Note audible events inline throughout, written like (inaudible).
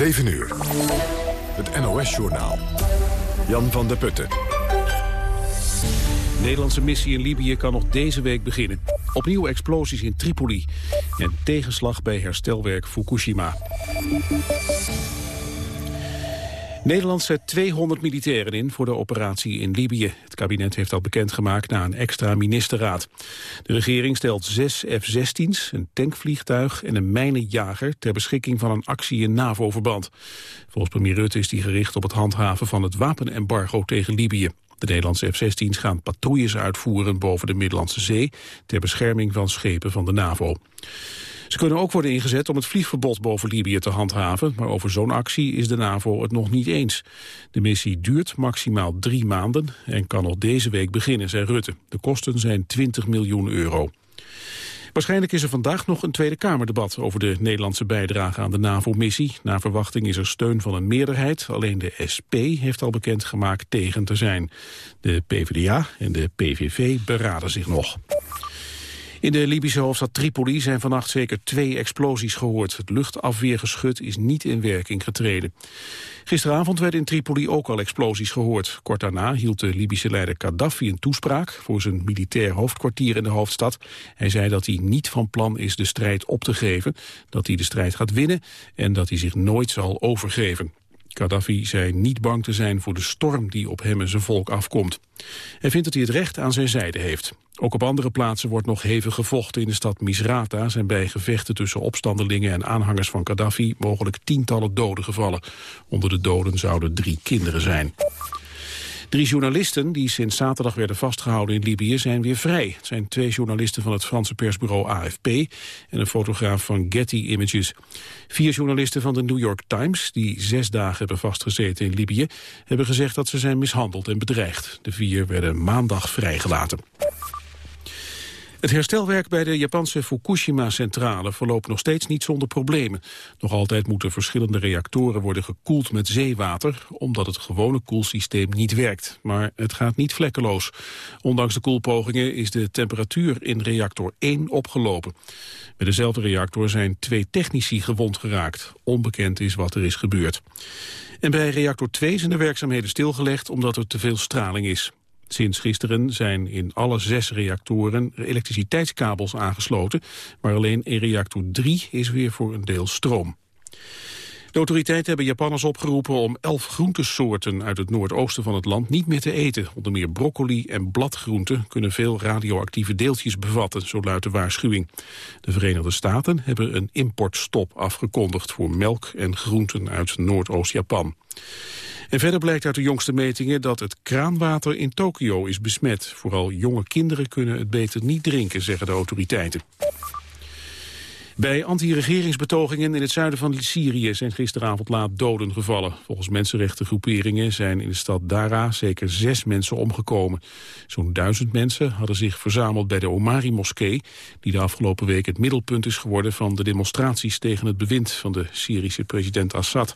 7 uur. Het NOS-journaal. Jan van der Putten. De Nederlandse missie in Libië kan nog deze week beginnen. Opnieuw explosies in Tripoli. En tegenslag bij herstelwerk Fukushima. Nederland zet 200 militairen in voor de operatie in Libië. Het kabinet heeft dat bekendgemaakt na een extra ministerraad. De regering stelt zes F-16's, een tankvliegtuig en een mijnenjager... ter beschikking van een actie in NAVO-verband. Volgens premier Rutte is die gericht op het handhaven van het wapenembargo tegen Libië. De Nederlandse F-16's gaan patrouilles uitvoeren boven de Middellandse Zee... ter bescherming van schepen van de NAVO. Ze kunnen ook worden ingezet om het vliegverbod boven Libië te handhaven, maar over zo'n actie is de NAVO het nog niet eens. De missie duurt maximaal drie maanden en kan nog deze week beginnen, zei Rutte. De kosten zijn 20 miljoen euro. Waarschijnlijk is er vandaag nog een Tweede Kamerdebat over de Nederlandse bijdrage aan de NAVO-missie. Na verwachting is er steun van een meerderheid. Alleen de SP heeft al bekendgemaakt tegen te zijn. De PvdA en de PVV beraden zich nog. In de Libische hoofdstad Tripoli zijn vannacht zeker twee explosies gehoord. Het luchtafweergeschut is niet in werking getreden. Gisteravond werden in Tripoli ook al explosies gehoord. Kort daarna hield de Libische leider Gaddafi een toespraak... voor zijn militair hoofdkwartier in de hoofdstad. Hij zei dat hij niet van plan is de strijd op te geven... dat hij de strijd gaat winnen en dat hij zich nooit zal overgeven. Gaddafi zei niet bang te zijn voor de storm die op hem en zijn volk afkomt. Hij vindt dat hij het recht aan zijn zijde heeft. Ook op andere plaatsen wordt nog hevig gevochten. In de stad Misrata zijn bij gevechten tussen opstandelingen en aanhangers van Gaddafi mogelijk tientallen doden gevallen. Onder de doden zouden drie kinderen zijn. Drie journalisten die sinds zaterdag werden vastgehouden in Libië zijn weer vrij. Het zijn twee journalisten van het Franse persbureau AFP en een fotograaf van Getty Images. Vier journalisten van de New York Times, die zes dagen hebben vastgezeten in Libië, hebben gezegd dat ze zijn mishandeld en bedreigd. De vier werden maandag vrijgelaten. Het herstelwerk bij de Japanse Fukushima-centrale verloopt nog steeds niet zonder problemen. Nog altijd moeten verschillende reactoren worden gekoeld met zeewater, omdat het gewone koelsysteem niet werkt. Maar het gaat niet vlekkeloos. Ondanks de koelpogingen is de temperatuur in reactor 1 opgelopen. Bij dezelfde reactor zijn twee technici gewond geraakt. Onbekend is wat er is gebeurd. En bij reactor 2 zijn de werkzaamheden stilgelegd omdat er te veel straling is. Sinds gisteren zijn in alle zes reactoren elektriciteitskabels aangesloten, maar alleen in reactor 3 is weer voor een deel stroom. De autoriteiten hebben Japanners opgeroepen om elf groentesoorten uit het noordoosten van het land niet meer te eten. Onder meer broccoli en bladgroenten kunnen veel radioactieve deeltjes bevatten, zo luidt de waarschuwing. De Verenigde Staten hebben een importstop afgekondigd voor melk en groenten uit Noordoost-Japan. En verder blijkt uit de jongste metingen dat het kraanwater in Tokio is besmet. Vooral jonge kinderen kunnen het beter niet drinken, zeggen de autoriteiten. Bij anti-regeringsbetogingen in het zuiden van Syrië zijn gisteravond laat doden gevallen. Volgens mensenrechtengroeperingen zijn in de stad Dara zeker zes mensen omgekomen. Zo'n duizend mensen hadden zich verzameld bij de Omari-moskee... die de afgelopen week het middelpunt is geworden van de demonstraties tegen het bewind van de Syrische president Assad.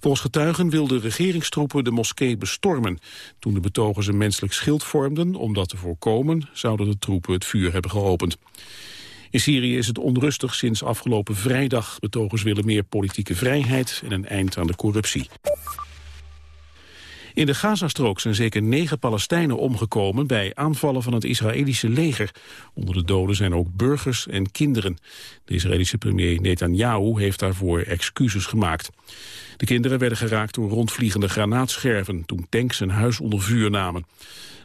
Volgens getuigen wilden regeringstroepen de moskee bestormen. Toen de betogers een menselijk schild vormden om dat te voorkomen... zouden de troepen het vuur hebben geopend. In Syrië is het onrustig sinds afgelopen vrijdag. Betogers willen meer politieke vrijheid en een eind aan de corruptie. In de Gazastrook zijn zeker negen Palestijnen omgekomen bij aanvallen van het Israëlische leger. Onder de doden zijn ook burgers en kinderen. De Israëlische premier Netanyahu heeft daarvoor excuses gemaakt. De kinderen werden geraakt door rondvliegende granaatscherven toen tanks een huis onder vuur namen.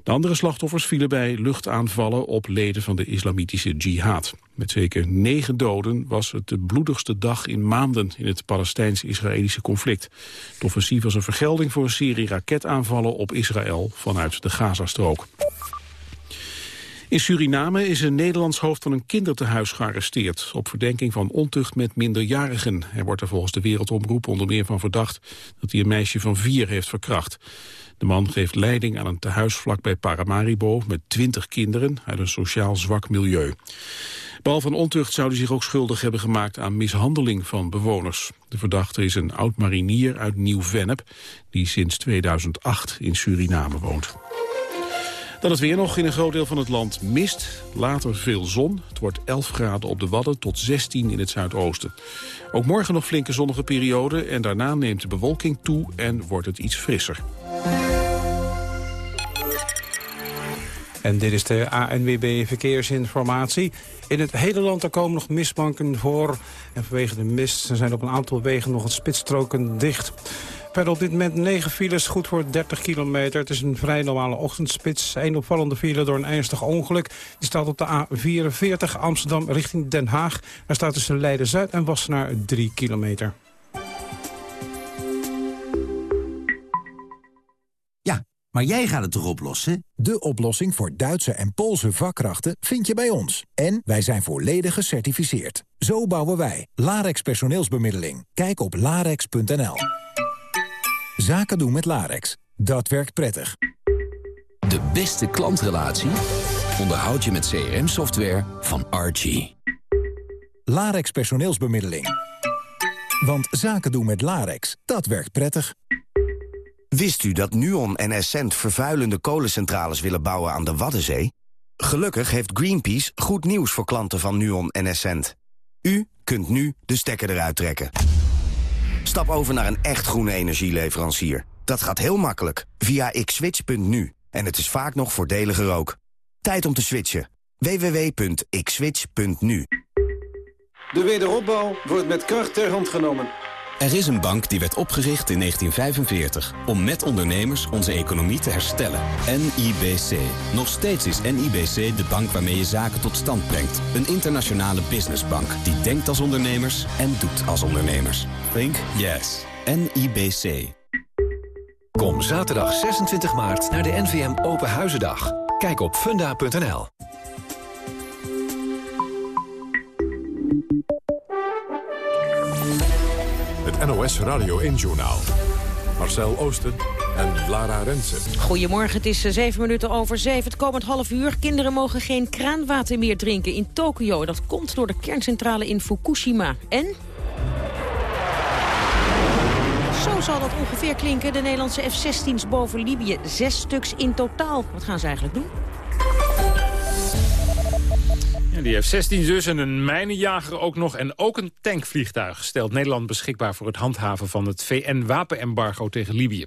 De andere slachtoffers vielen bij luchtaanvallen op leden van de islamitische jihad. Met zeker negen doden was het de bloedigste dag in maanden in het Palestijns-Israëlische conflict. Het offensief was een vergelding voor een serie raketaanvallen op Israël vanuit de Gazastrook. In Suriname is een Nederlands hoofd van een kindertehuis gearresteerd... op verdenking van ontucht met minderjarigen. Hij wordt er volgens de Wereldomroep onder meer van verdacht... dat hij een meisje van vier heeft verkracht. De man geeft leiding aan een tehuis vlakbij Paramaribo... met twintig kinderen uit een sociaal zwak milieu. Behalve van ontucht zou hij zich ook schuldig hebben gemaakt aan mishandeling van bewoners. De verdachte is een oud-marinier uit Nieuw-Vennep... die sinds 2008 in Suriname woont. Dan het weer nog in een groot deel van het land mist. Later veel zon. Het wordt 11 graden op de Wadden tot 16 in het zuidoosten. Ook morgen nog flinke zonnige periode en daarna neemt de bewolking toe en wordt het iets frisser. En dit is de ANWB Verkeersinformatie. In het hele land er komen nog mistbanken voor. En vanwege de mist zijn op een aantal wegen nog het spitsstroken dicht. Verder op dit moment 9 files, goed voor 30 kilometer. Het is een vrij normale ochtendspits. Een opvallende file door een ernstig ongeluk. Die staat op de A44 Amsterdam richting Den Haag. Daar staat tussen Leiden-Zuid en Wassenaar 3 kilometer. Ja, maar jij gaat het toch oplossen? De oplossing voor Duitse en Poolse vakkrachten vind je bij ons. En wij zijn volledig gecertificeerd. Zo bouwen wij. Larex personeelsbemiddeling. Kijk op larex.nl. Zaken doen met Larex. Dat werkt prettig. De beste klantrelatie onderhoud je met CRM-software van Archie. Larex personeelsbemiddeling. Want zaken doen met Larex, dat werkt prettig. Wist u dat Nuon en Essent vervuilende kolencentrales willen bouwen aan de Waddenzee? Gelukkig heeft Greenpeace goed nieuws voor klanten van Nuon en Essent. U kunt nu de stekker eruit trekken. Stap over naar een echt groene energieleverancier. Dat gaat heel makkelijk via xswitch.nu. En het is vaak nog voordeliger ook. Tijd om te switchen. www.xswitch.nu De wederopbouw wordt met kracht ter hand genomen. Er is een bank die werd opgericht in 1945 om met ondernemers onze economie te herstellen. NIBC. Nog steeds is NIBC de bank waarmee je zaken tot stand brengt. Een internationale businessbank die denkt als ondernemers en doet als ondernemers. Think yes. NIBC. Kom zaterdag 26 maart naar de NVM Open Huizendag. Kijk op funda.nl. NOS Radio 1-journaal. Marcel Oosten en Lara Rensen. Goedemorgen, het is eh, zeven minuten over zeven. Het komend half uur. Kinderen mogen geen kraanwater meer drinken in Tokio. Dat komt door de kerncentrale in Fukushima. En... Zo zal dat ongeveer klinken. De Nederlandse F-16's boven Libië. Zes stuks in totaal. Wat gaan ze eigenlijk doen? Die F-16 dus en een mijnenjager ook nog en ook een tankvliegtuig... stelt Nederland beschikbaar voor het handhaven van het VN-wapenembargo tegen Libië.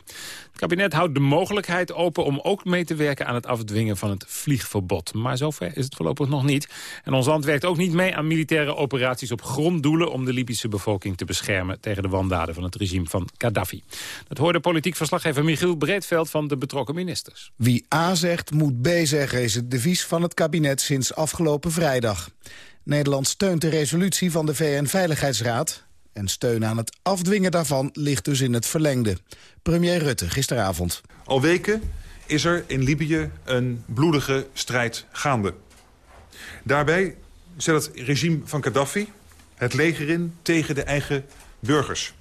Het kabinet houdt de mogelijkheid open om ook mee te werken aan het afdwingen van het vliegverbod. Maar zover is het voorlopig nog niet. En ons land werkt ook niet mee aan militaire operaties op gronddoelen... om de Libische bevolking te beschermen tegen de wandaden van het regime van Gaddafi. Dat hoorde politiek verslaggever Michiel Breedveld van de betrokken ministers. Wie A zegt, moet B zeggen, is het devies van het kabinet sinds afgelopen vrijdag. Nederland steunt de resolutie van de VN-veiligheidsraad... en steun aan het afdwingen daarvan ligt dus in het verlengde. Premier Rutte gisteravond. Al weken is er in Libië een bloedige strijd gaande. Daarbij zet het regime van Gaddafi het leger in tegen de eigen burgers.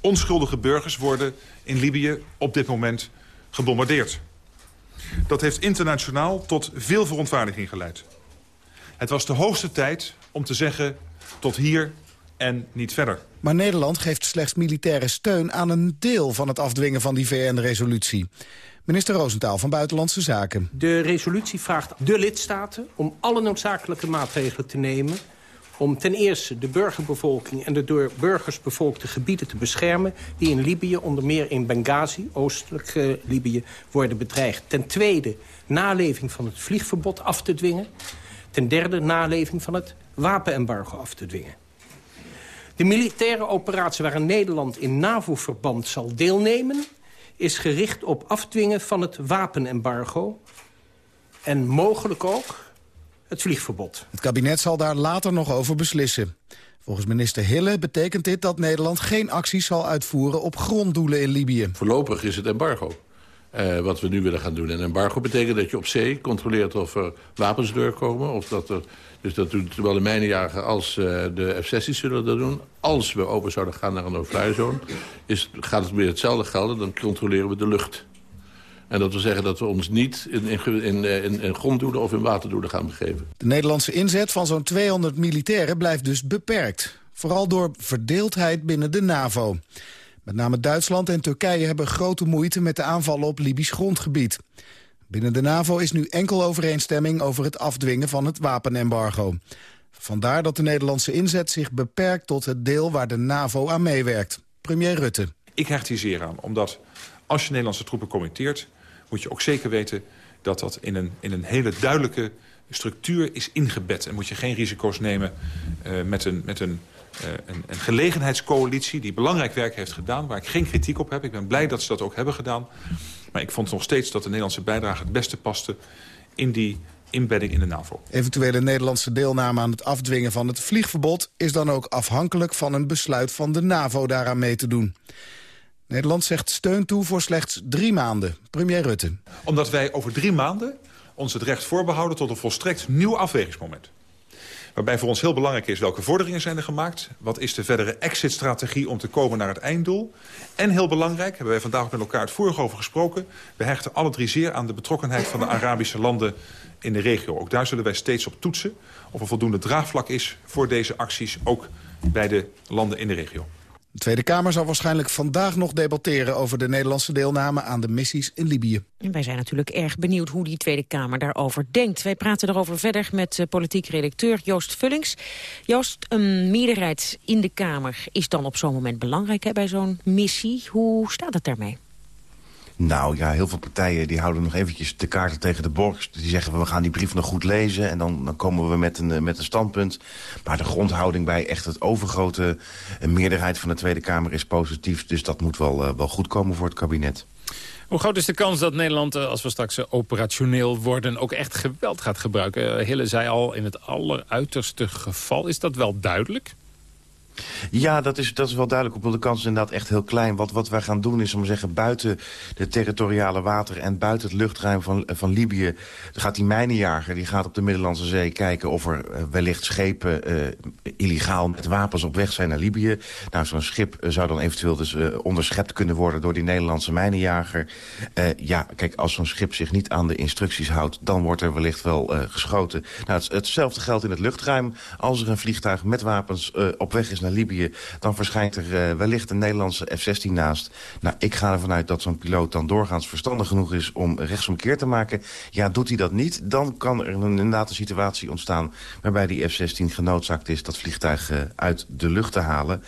Onschuldige burgers worden in Libië op dit moment gebombardeerd. Dat heeft internationaal tot veel verontwaardiging geleid. Het was de hoogste tijd om te zeggen tot hier en niet verder. Maar Nederland geeft slechts militaire steun aan een deel van het afdwingen van die VN-resolutie. Minister Roosentaal van Buitenlandse Zaken. De resolutie vraagt de lidstaten om alle noodzakelijke maatregelen te nemen om ten eerste de burgerbevolking en de door burgers bevolkte gebieden te beschermen... die in Libië, onder meer in Benghazi, oostelijk uh, Libië, worden bedreigd. Ten tweede naleving van het vliegverbod af te dwingen. Ten derde naleving van het wapenembargo af te dwingen. De militaire operatie waarin Nederland in NAVO-verband zal deelnemen... is gericht op afdwingen van het wapenembargo... en mogelijk ook het vliegverbod. Het kabinet zal daar later nog over beslissen. Volgens minister Hille betekent dit dat Nederland geen acties zal uitvoeren op gronddoelen in Libië. Voorlopig is het embargo. Uh, wat we nu willen gaan doen. En embargo betekent dat je op zee controleert of er wapens doorkomen. Of dat er, dus dat doet zowel de mijnenjager als uh, de F-16's zullen dat doen. Als we open zouden gaan naar een no-fly is, gaat het weer hetzelfde gelden. Dan controleren we de lucht. En dat wil zeggen dat we ons niet in, in, in, in, in gronddoelen of in waterdoelen gaan begeven. De Nederlandse inzet van zo'n 200 militairen blijft dus beperkt. Vooral door verdeeldheid binnen de NAVO. Met name Duitsland en Turkije hebben grote moeite met de aanvallen op Libisch grondgebied. Binnen de NAVO is nu enkel overeenstemming over het afdwingen van het wapenembargo. Vandaar dat de Nederlandse inzet zich beperkt tot het deel waar de NAVO aan meewerkt. Premier Rutte. Ik hecht hier zeer aan, omdat als je Nederlandse troepen committeert... moet je ook zeker weten dat dat in een, in een hele duidelijke structuur is ingebed. En moet je geen risico's nemen uh, met, een, met een, een, een gelegenheidscoalitie... die belangrijk werk heeft gedaan, waar ik geen kritiek op heb. Ik ben blij dat ze dat ook hebben gedaan. Maar ik vond nog steeds dat de Nederlandse bijdrage het beste paste... in die inbedding in de NAVO. Eventuele Nederlandse deelname aan het afdwingen van het vliegverbod... is dan ook afhankelijk van een besluit van de NAVO daaraan mee te doen. Nederland zegt steun toe voor slechts drie maanden. Premier Rutte. Omdat wij over drie maanden ons het recht voorbehouden... tot een volstrekt nieuw afwegingsmoment. Waarbij voor ons heel belangrijk is welke vorderingen zijn er gemaakt. Wat is de verdere exit-strategie om te komen naar het einddoel. En heel belangrijk, hebben wij vandaag ook met elkaar het vorige over gesproken... we hechten alle drie zeer aan de betrokkenheid van de Arabische landen in de regio. Ook daar zullen wij steeds op toetsen of er voldoende draagvlak is voor deze acties... ook bij de landen in de regio. De Tweede Kamer zal waarschijnlijk vandaag nog debatteren... over de Nederlandse deelname aan de missies in Libië. En wij zijn natuurlijk erg benieuwd hoe die Tweede Kamer daarover denkt. Wij praten erover verder met politiek redacteur Joost Vullings. Joost, een meerderheid in de Kamer is dan op zo'n moment belangrijk hè, bij zo'n missie. Hoe staat het daarmee? Nou ja, heel veel partijen die houden nog eventjes de kaarten tegen de borst. Die zeggen we gaan die brief nog goed lezen en dan, dan komen we met een, met een standpunt. Maar de grondhouding bij echt het overgrote meerderheid van de Tweede Kamer is positief. Dus dat moet wel, uh, wel goed komen voor het kabinet. Hoe groot is de kans dat Nederland, als we straks operationeel worden... ook echt geweld gaat gebruiken? Hille zei al, in het alleruiterste geval. Is dat wel duidelijk? Ja, dat is, dat is wel duidelijk. Op de kans is inderdaad echt heel klein. Wat, wat wij gaan doen is, om te zeggen, buiten de territoriale water... en buiten het luchtruim van, van Libië... gaat die mijnenjager die gaat op de Middellandse Zee kijken... of er uh, wellicht schepen uh, illegaal met wapens op weg zijn naar Libië. Nou, zo'n schip uh, zou dan eventueel dus onderschept kunnen worden... door die Nederlandse mijnenjager. ja, kijk, als zo'n schip zich niet aan de instructies houdt... dan wordt er wellicht wel geschoten. Nou, het, hetzelfde geldt in het luchtruim. Als er een vliegtuig met wapens op weg is naar Libië... dan verschijnt er uh, wellicht een Nederlandse F-16 naast. Nou, ik ga ervan uit dat zo'n piloot dan doorgaans verstandig genoeg is... om rechtsomkeer te maken. Ja, doet hij dat niet, dan kan er inderdaad een situatie ontstaan... waarbij die F-16 genoodzaakt is dat vliegtuig uh, uit de lucht te halen.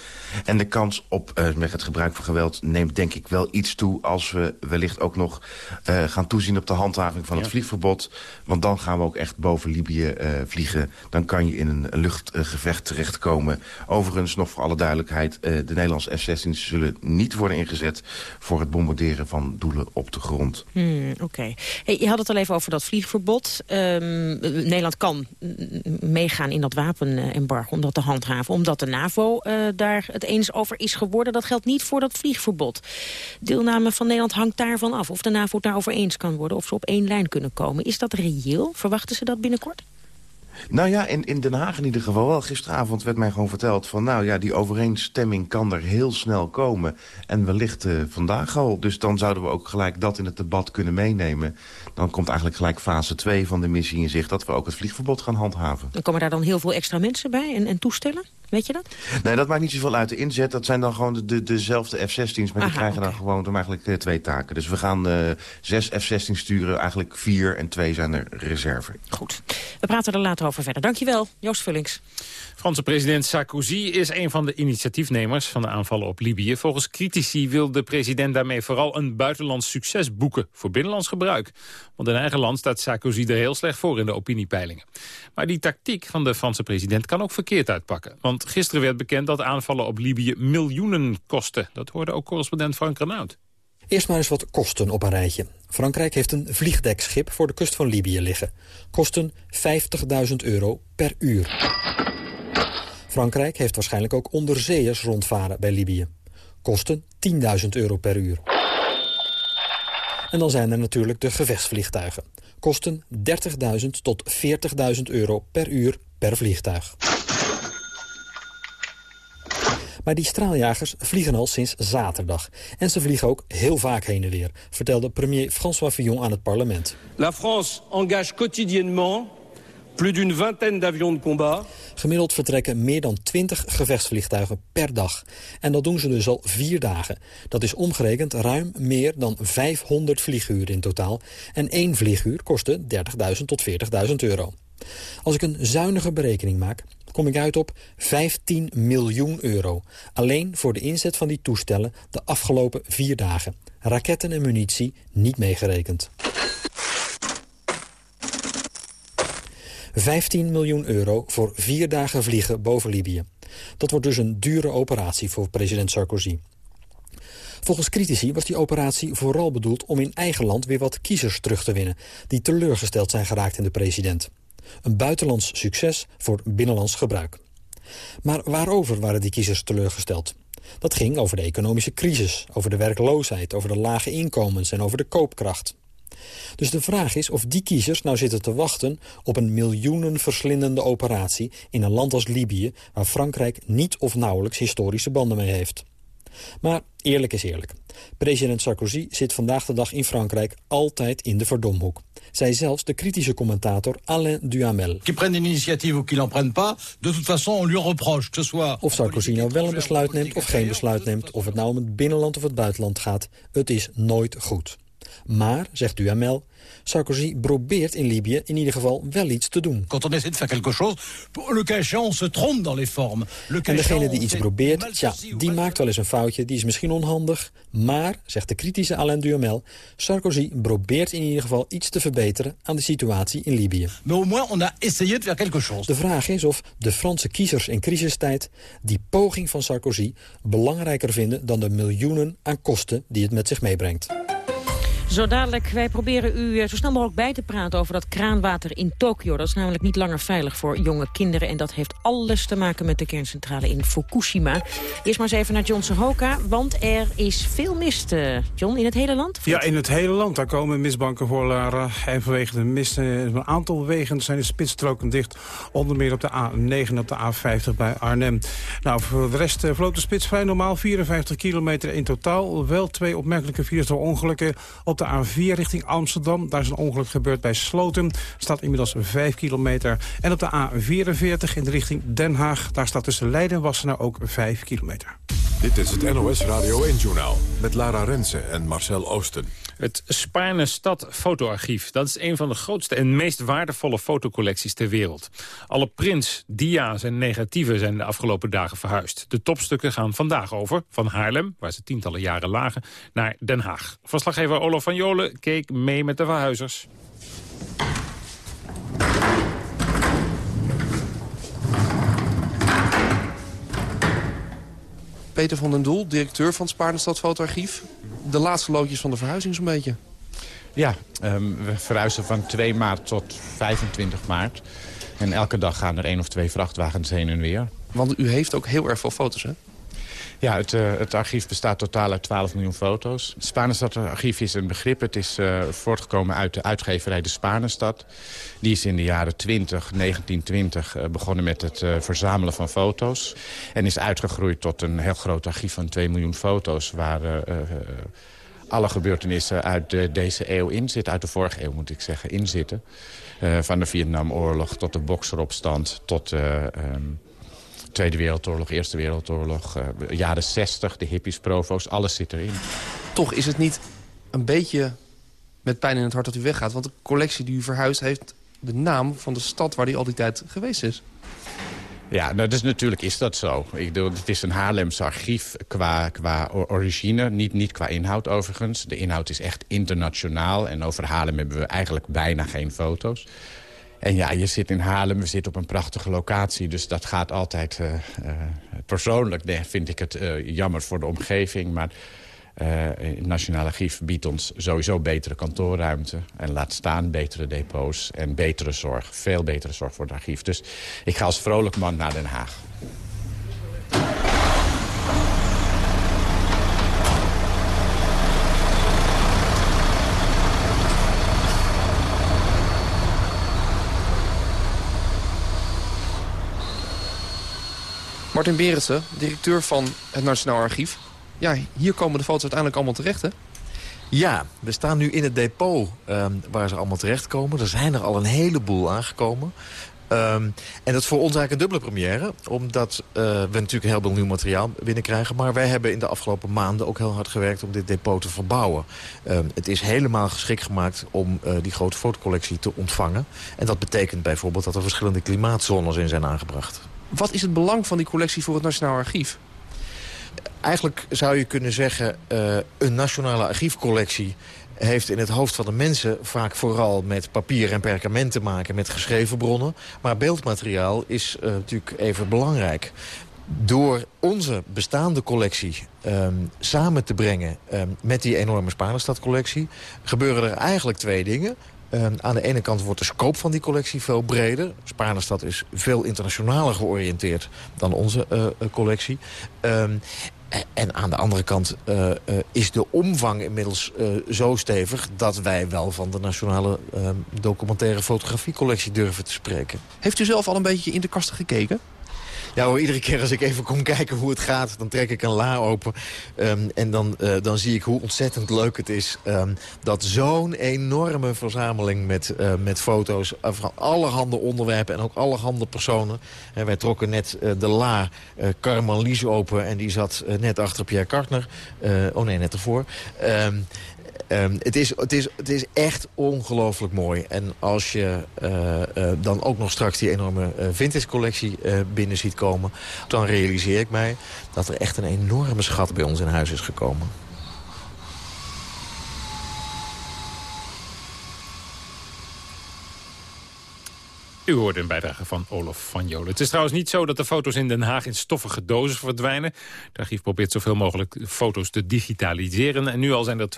En de kans op uh, met het gebruik van geweld neemt denk ik wel iets toe... als we wellicht ook nog gaan toezien op de handhaving van ja. het vliegverbod. Want dan gaan we ook echt boven Libië vliegen. Dan kan je in een luchtgevecht terechtkomen. Overigens nog voor alle duidelijkheid... Uh, de Nederlandse F-16's zullen niet worden ingezet... voor het bombarderen van doelen op de grond. Hmm, Oké. Hey, je had het al even over dat vliegverbod. Um, Nederland kan meegaan in dat wapenembargo om dat te handhaven... omdat de NAVO uh, daar het eens over is geworden. Dat geldt niet voor dat vliegverbod. Deelname van Nederland hangt daarvan af. Of de NAVO daarover eens kan worden. Of ze op één lijn kunnen komen. Is dat reëel? Verwachten ze dat binnenkort? Nou ja, in, in Den Haag in ieder geval wel. Gisteravond werd mij gewoon verteld van... nou ja, die overeenstemming kan er heel snel komen. En wellicht uh, vandaag al. Dus dan zouden we ook gelijk dat in het debat kunnen meenemen. Dan komt eigenlijk gelijk fase 2 van de missie in zicht... dat we ook het vliegverbod gaan handhaven. Dan komen daar dan heel veel extra mensen bij en, en toestellen? Weet je dat? Nee, dat maakt niet zoveel uit. De inzet, dat zijn dan gewoon de, de, dezelfde F-16's... maar Aha, die krijgen okay. dan gewoon dan eigenlijk uh, twee taken. Dus we gaan uh, zes F-16 sturen, eigenlijk vier en twee zijn er reserve. Goed. We praten er later over verder. Dankjewel, Joost Vullings. Franse president Sarkozy is een van de initiatiefnemers van de aanvallen op Libië. Volgens critici wil de president daarmee vooral een buitenlands succes boeken voor binnenlands gebruik. Want in eigen land staat Sarkozy er heel slecht voor in de opiniepeilingen. Maar die tactiek van de Franse president kan ook verkeerd uitpakken. Want gisteren werd bekend dat aanvallen op Libië miljoenen kosten. Dat hoorde ook correspondent Frank Renaud. Eerst maar eens wat kosten op een rijtje. Frankrijk heeft een vliegdekschip voor de kust van Libië liggen. Kosten 50.000 euro per uur. Frankrijk heeft waarschijnlijk ook onderzeeërs rondvaren bij Libië. Kosten 10.000 euro per uur. En dan zijn er natuurlijk de gevechtsvliegtuigen. Kosten 30.000 tot 40.000 euro per uur per vliegtuig. Maar die straaljagers vliegen al sinds zaterdag. En ze vliegen ook heel vaak heen en weer, vertelde premier François Fillon aan het parlement. La France engage quotidiennement plus d'une vingtaine d'avions de combat. Gemiddeld vertrekken meer dan 20 gevechtsvliegtuigen per dag. En dat doen ze dus al vier dagen. Dat is omgerekend ruim meer dan 500 vlieguren in totaal. En één vlieguur kostte 30.000 tot 40.000 euro. Als ik een zuinige berekening maak, kom ik uit op 15 miljoen euro. Alleen voor de inzet van die toestellen de afgelopen vier dagen. Raketten en munitie niet meegerekend. 15 miljoen euro voor vier dagen vliegen boven Libië. Dat wordt dus een dure operatie voor president Sarkozy. Volgens critici was die operatie vooral bedoeld om in eigen land weer wat kiezers terug te winnen... die teleurgesteld zijn geraakt in de president. Een buitenlands succes voor binnenlands gebruik. Maar waarover waren die kiezers teleurgesteld? Dat ging over de economische crisis, over de werkloosheid... over de lage inkomens en over de koopkracht. Dus de vraag is of die kiezers nou zitten te wachten... op een miljoenenverslindende operatie in een land als Libië... waar Frankrijk niet of nauwelijks historische banden mee heeft. Maar eerlijk is eerlijk. President Sarkozy zit vandaag de dag in Frankrijk altijd in de verdomhoek. Zij zelfs de kritische commentator Alain Duhamel. Qui prenne une initiative ou qui l'en prenne pas, de toute façon on lui reproche, que ce soit... Of Sarkozy nou wel een besluit neemt of geen besluit neemt... of het nou om het binnenland of het buitenland gaat, het is nooit goed. Maar, zegt Duhamel, Sarkozy probeert in Libië in ieder geval wel iets te doen. Quand on essaie de faire quelque chose, le se trompe dans les formes. Le En degene die iets probeert, tja, die maakt wel eens een foutje, die is misschien onhandig. Maar, zegt de kritische Alain Duhamel, Sarkozy probeert in ieder geval iets te verbeteren aan de situatie in Libië. Mais au moins on a essayé de faire quelque chose. De vraag is of de Franse kiezers in crisistijd die poging van Sarkozy belangrijker vinden dan de miljoenen aan kosten die het met zich meebrengt. Zo dadelijk, wij proberen u eh, zo snel mogelijk bij te praten over dat kraanwater in Tokio. Dat is namelijk niet langer veilig voor jonge kinderen. En dat heeft alles te maken met de kerncentrale in Fukushima. Eerst maar eens even naar John Sohoka, want er is veel mist, uh, John, in het hele land. Ja, in het hele land. Daar komen mistbanken voor, Lara. En vanwege de mist, uh, een aantal wegen zijn de spitsstroken dicht. Onder meer op de A9 en op de A50 bij Arnhem. Nou, voor de rest verloopt de spits vrij normaal. 54 kilometer in totaal. Wel twee opmerkelijke files door ongelukken op de A4 richting Amsterdam. Daar is een ongeluk gebeurd bij Sloten. staat inmiddels 5 kilometer. En op de A44 in de richting Den Haag. Daar staat tussen Leiden en Wassenaar ook 5 kilometer. Dit is het NOS Radio 1-journaal met Lara Rensen en Marcel Oosten. Het Spaarne Stad Fotoarchief. Dat is een van de grootste en meest waardevolle fotocollecties ter wereld. Alle prints, dia's en negatieven zijn de afgelopen dagen verhuisd. De topstukken gaan vandaag over, van Haarlem, waar ze tientallen jaren lagen, naar Den Haag. Verslaggever Olaf van Jolen keek mee met de verhuizers. Peter van den Doel, directeur van het Spaarnestad Fotoarchief. De laatste loodjes van de verhuizing zo'n beetje. Ja, um, we verhuizen van 2 maart tot 25 maart. En elke dag gaan er één of twee vrachtwagens heen en weer. Want u heeft ook heel erg veel foto's, hè? Ja, het, uh, het, archief bestaat totaal uit 12 miljoen foto's. Het Spanenstad-archief is een begrip. Het is uh, voortgekomen uit de uitgeverij De Spanenstad. Die is in de jaren 20, 1920 uh, begonnen met het verzamelen van foto's. En is uitgegroeid tot een heel groot archief van 2 miljoen foto's... waar alle gebeurtenissen uit de, deze eeuw in zitten. Uit de vorige eeuw moet ik zeggen, in zitten. van de Vietnamoorlog tot de Bokseropstand tot... Um, Tweede Wereldoorlog, Eerste Wereldoorlog, uh, jaren 60, de hippies, provo's, alles zit erin. Toch is het niet een beetje met pijn in het hart dat u weggaat. Want de collectie die u verhuist heeft de naam van de stad waar die al die tijd geweest is. Ja, nou, dus natuurlijk is dat zo. Ik bedoel, het is een Haarlems archief qua, qua origine, niet, niet qua inhoud overigens. De inhoud is echt internationaal en over Haarlem hebben we eigenlijk bijna geen foto's. En ja, je zit in Haarlem, we zitten op een prachtige locatie. Dus dat gaat altijd... Uh, uh, persoonlijk nee, vind ik het uh, jammer voor de omgeving. Maar het Nationaal Archief biedt ons sowieso betere kantoorruimte. En laat staan betere depots en betere zorg. Veel betere zorg voor het archief. Dus ik ga als vrolijk man naar Den Haag. Martin Berendsen, directeur van het Nationaal Archief. Ja, hier komen de foto's uiteindelijk allemaal terecht, hè? Ja, we staan nu in het depot ehm, waar ze allemaal terechtkomen. Er zijn er al een heleboel aangekomen. Ehm, en dat is voor ons eigenlijk een dubbele première. Omdat uh, we natuurlijk een heleboel nieuw materiaal binnenkrijgen. Maar wij hebben in de afgelopen maanden ook heel hard gewerkt om dit depot te verbouwen. Ehm, het is helemaal geschikt gemaakt om uh, die grote fotocollectie te ontvangen. En dat betekent bijvoorbeeld dat er verschillende klimaatzones in zijn aangebracht. Wat is het belang van die collectie voor het Nationaal Archief? Eigenlijk zou je kunnen zeggen, uh, een nationale archiefcollectie heeft in het hoofd van de mensen vaak vooral met papier en perkament te maken, met geschreven bronnen. Maar beeldmateriaal is uh, natuurlijk even belangrijk. Door onze bestaande collectie um, samen te brengen um, met die enorme Spanenstad-collectie... gebeuren er eigenlijk twee dingen. Um, aan de ene kant wordt de scope van die collectie veel breder. Spanenstad is veel internationaler georiënteerd dan onze uh, collectie. Um, en aan de andere kant uh, is de omvang inmiddels zo stevig... dat wij wel van de nationale documentaire fotografiecollectie durven te spreken. Heeft u zelf al een beetje in de kasten gekeken? Ja hoor, iedere keer als ik even kom kijken hoe het gaat... dan trek ik een la open um, en dan, uh, dan zie ik hoe ontzettend leuk het is... Um, dat zo'n enorme verzameling met, uh, met foto's... van allerhande onderwerpen en ook allerhande personen... En wij trokken net de la Carmen open en die zat net achter Pierre Kartner. oh nee, net ervoor. Um, Um, het, is, het, is, het is echt ongelooflijk mooi. En als je uh, uh, dan ook nog straks die enorme uh, vintage collectie binnen ziet komen... dan realiseer ik mij dat er echt een enorme schat bij ons in huis is gekomen. U hoorde een bijdrage van Olof van Jolen. Het is trouwens niet zo dat de foto's in Den Haag in stoffige dozen verdwijnen. Het archief probeert zoveel mogelijk foto's te digitaliseren. En nu al zijn er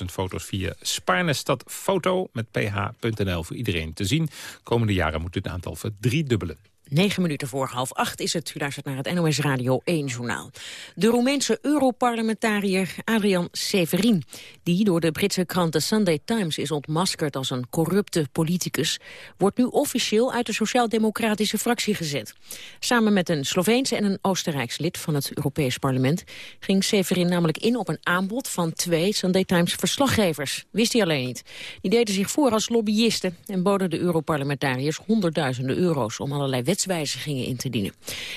200.000 foto's via Spaarnestadfoto met ph.nl voor iedereen te zien. Komende jaren moet dit aantal verdriedubbelen. Negen minuten voor half acht is het. U luistert naar het NOS Radio 1 journaal. De Roemeense Europarlementariër Adrian Severin... die door de Britse krant The Sunday Times is ontmaskerd als een corrupte politicus... wordt nu officieel uit de sociaal-democratische fractie gezet. Samen met een Sloveense en een Oostenrijks lid van het Europees Parlement... ging Severin namelijk in op een aanbod van twee Sunday Times verslaggevers. Wist hij alleen niet. Die deden zich voor als lobbyisten en boden de Europarlementariërs honderdduizenden euro's... om allerlei wetswijzigingen in te dienen.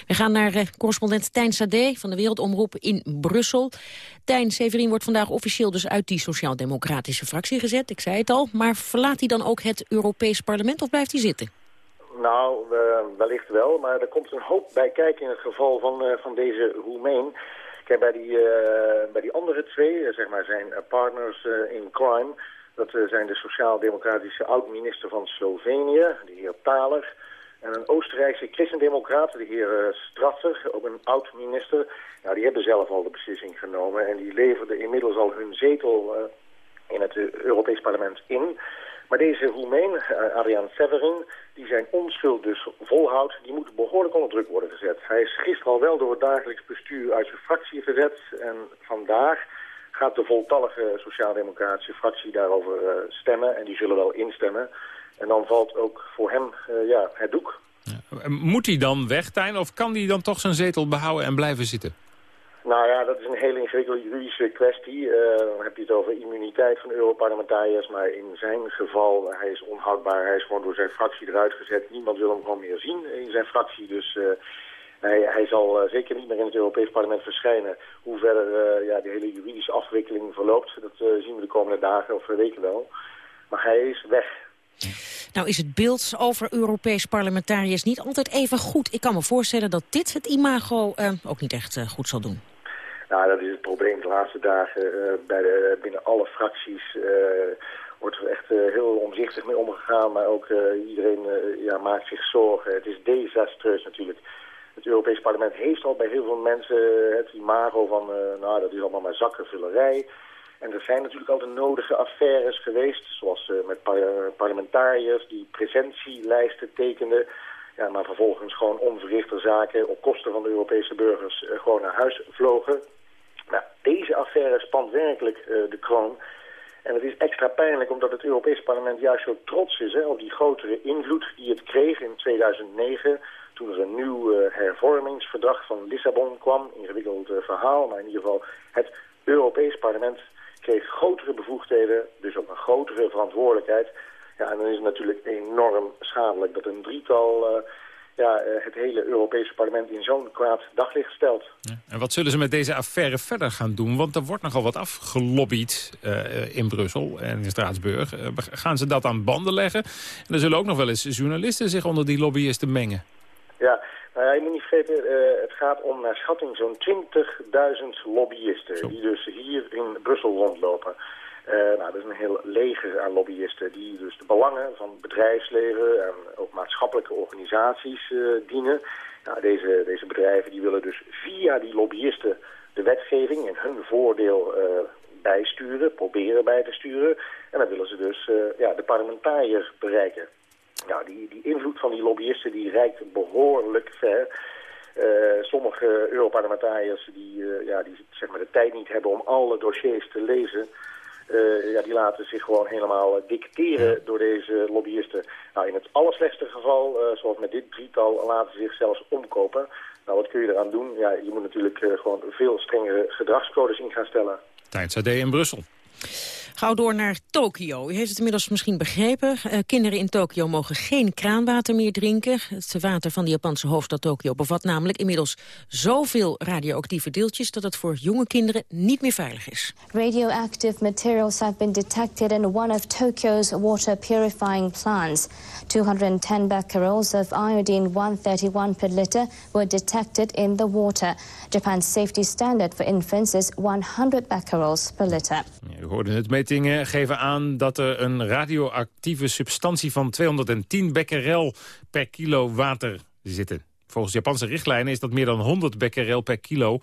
We gaan naar uh, correspondent Tijn Sade van de Wereldomroep in Brussel. Tijn Severin wordt vandaag officieel dus uit die sociaal-democratische fractie gezet. Ik zei het al, maar verlaat hij dan ook het Europees Parlement of blijft hij zitten? Nou, wellicht wel, maar er komt een hoop bij kijken in het geval van, uh, van deze Roemeen. Kijk, bij die, uh, bij die andere twee, zeg maar zijn partners in crime... dat zijn de sociaal-democratische oud-minister van Slovenië, de heer Thaler... En een Oostenrijkse christendemocraat, de heer uh, Strasser, ook een oud-minister, nou, die hebben zelf al de beslissing genomen. En die leverden inmiddels al hun zetel uh, in het Europees parlement in. Maar deze Roemeen, Adrian Severin, die zijn onschuld dus volhoudt, die moet behoorlijk onder druk worden gezet. Hij is gisteren al wel door het dagelijks bestuur uit zijn fractie gezet. En vandaag gaat de voltallige sociaal-democratische fractie daarover stemmen. En die zullen wel instemmen. En dan valt ook voor hem uh, ja, het doek. Ja. Moet hij dan weg, Tijn, of kan hij dan toch zijn zetel behouden en blijven zitten? Nou ja, dat is een hele ingewikkelde juridische kwestie. Uh, dan heb je het over immuniteit van Europarlementariërs. Maar in zijn geval, hij is onhoudbaar. Hij is gewoon door zijn fractie eruit gezet. Niemand wil hem gewoon meer zien in zijn fractie. Dus uh, hij, hij, zal uh, zeker niet meer in het Europees parlement verschijnen. Hoe verder ja, de hele juridische afwikkeling verloopt, dat zien we de komende dagen of weken wel. Maar hij is weg. Nou is het beeld over Europees parlementariërs niet altijd even goed. Ik kan me voorstellen dat dit het imago uh, ook niet echt uh, goed zal doen. Nou, dat is het probleem de laatste dagen. Uh, bij de, binnen alle fracties wordt er echt heel omzichtig mee omgegaan. Maar ook iedereen ja, maakt zich zorgen. Het is desastreus natuurlijk. Het Europees parlement heeft al bij heel veel mensen het imago van... nou, dat is allemaal maar zakkenvullerij... En er zijn natuurlijk al de nodige affaires geweest, zoals uh, met par parlementariërs die presentielijsten tekenden. Ja, maar vervolgens gewoon onverrichte zaken op kosten van de Europese burgers uh, gewoon naar huis vlogen. Nou, deze affaire spant werkelijk uh, de kroon. En het is extra pijnlijk omdat het Europese parlement juist zo trots is hè, op die grotere invloed die het kreeg in 2009... toen er een nieuw hervormingsverdrag van Lissabon kwam. Ingewikkeld verhaal, maar in ieder geval het Europees parlement kreeg grotere bevoegdheden, dus ook een grotere verantwoordelijkheid. Ja, en dan is het natuurlijk enorm schadelijk dat een drietal uh, ja, uh, het hele Europese parlement in zo'n kwaad daglicht stelt. Ja. En wat zullen ze met deze affaire verder gaan doen? Want er wordt nogal wat afgelobbyd uh, in Brussel en in Straatsburg. gaan ze dat aan banden leggen? En er zullen ook nog wel eens journalisten zich onder die lobbyisten mengen. Ja, nou ja, je moet niet vergeten, uh, het gaat om naar schatting zo'n 20.000 lobbyisten... Zo. die dus hier in Brussel rondlopen. Uh, nou, dat is een heel leger aan lobbyisten die dus de belangen van bedrijfsleven en ook maatschappelijke organisaties uh, dienen. Nou, deze, deze bedrijven die willen dus via die lobbyisten de wetgeving in hun voordeel bijsturen, proberen bij te sturen. En dan willen ze dus ja, de parlementariër bereiken. Nou, die, die invloed van die lobbyisten die reikt behoorlijk ver. Uh, sommige Europarlementariërs die, uh, ja, die zeg maar, de tijd niet hebben om alle dossiers te lezen... Uh, ja, die laten zich gewoon helemaal dicteren door deze lobbyisten. Nou, in het allerslechtste geval, zoals met dit drietal, laten ze zich zelfs omkopen. Nou, wat kun je eraan doen? Ja, je moet natuurlijk gewoon veel strengere gedragscodes in gaan stellen. Tijdens AD in Brussel. Gauw door naar Tokio. U heeft het inmiddels misschien begrepen. Uh, kinderen in Tokio mogen geen kraanwater meer drinken. Het water van de Japanse hoofdstad Tokio bevat namelijk inmiddels zoveel radioactieve deeltjes dat het voor jonge kinderen niet meer veilig is. Radioactive materials have been detected in one of Tokyo's water purifying plants. 210 becquerels of iodine 131 per liter were detected in the water. Japan's safety standard for infants is 100 becquerels per liter. Hoorde het metingen geven aan dat er een radioactieve substantie van 210 becquerel per kilo water zitten. Volgens Japanse richtlijnen is dat meer dan 100 becquerel per kilo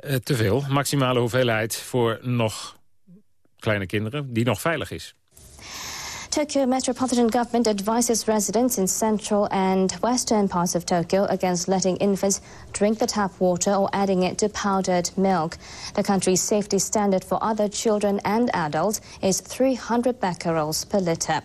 uh, te veel. Maximale hoeveelheid voor nog kleine kinderen die nog veilig is. Tokyo Metropolitan Government advises residents in central and western parts of Tokyo against letting infants drink the tap water or adding it to powdered milk. The country's safety standard for other children and adults is 300 becquerels per liter.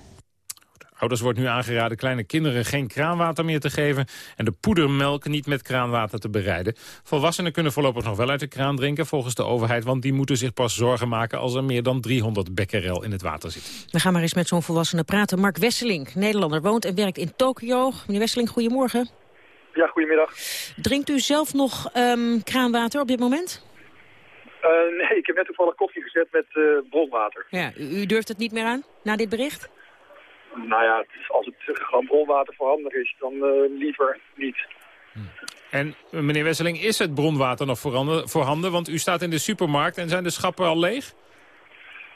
Ouders wordt nu aangeraden kleine kinderen geen kraanwater meer te geven... en de poedermelk niet met kraanwater te bereiden. Volwassenen kunnen voorlopig nog wel uit de kraan drinken volgens de overheid... want die moeten zich pas zorgen maken als er meer dan 300 becquerel in het water zit. We gaan maar eens met zo'n volwassene praten. Mark Wesseling, Nederlander, woont en werkt in Tokio. Meneer Wesseling, goedemorgen. Ja, goedemiddag. Drinkt u zelf nog um, kraanwater op dit moment? Uh, nee, ik heb net toevallig koffie gezet met uh, bronwater. Ja, u, u durft het niet meer aan, na dit bericht? Nou ja, als het gewoon bronwater voorhanden is, dan uh, liever niet. En meneer Wesseling, is het bronwater nog voorhanden? Want u staat in de supermarkt en zijn de schappen al leeg?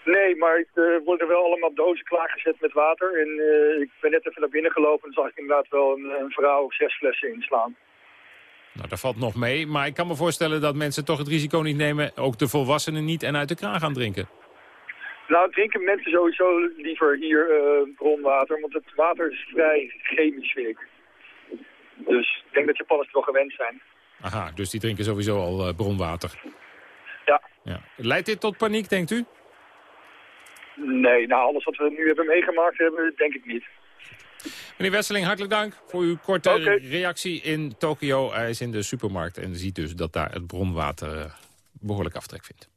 Nee, maar er uh, worden wel allemaal dozen klaargezet met water. En uh, ik ben net even naar binnen gelopen en zag ik inderdaad wel een, een vrouw zes flessen inslaan. Nou, dat valt nog mee. Maar ik kan me voorstellen dat mensen toch het risico niet nemen... ook de volwassenen niet en uit de kraan gaan drinken. Nou, drinken mensen sowieso liever hier uh, bronwater, want het water is vrij chemisch, vind ik. Dus ik denk dat Japanners het wel gewend zijn. Aha, dus die drinken sowieso al uh, bronwater. Ja. ja. Leidt dit tot paniek, denkt u? Nee, nou, alles wat we nu hebben meegemaakt hebben, denk ik niet. Meneer Wesseling, hartelijk dank voor uw korte okay. reactie in Tokio. Hij is in de supermarkt en ziet dus dat daar het bronwater uh, behoorlijk aftrek vindt.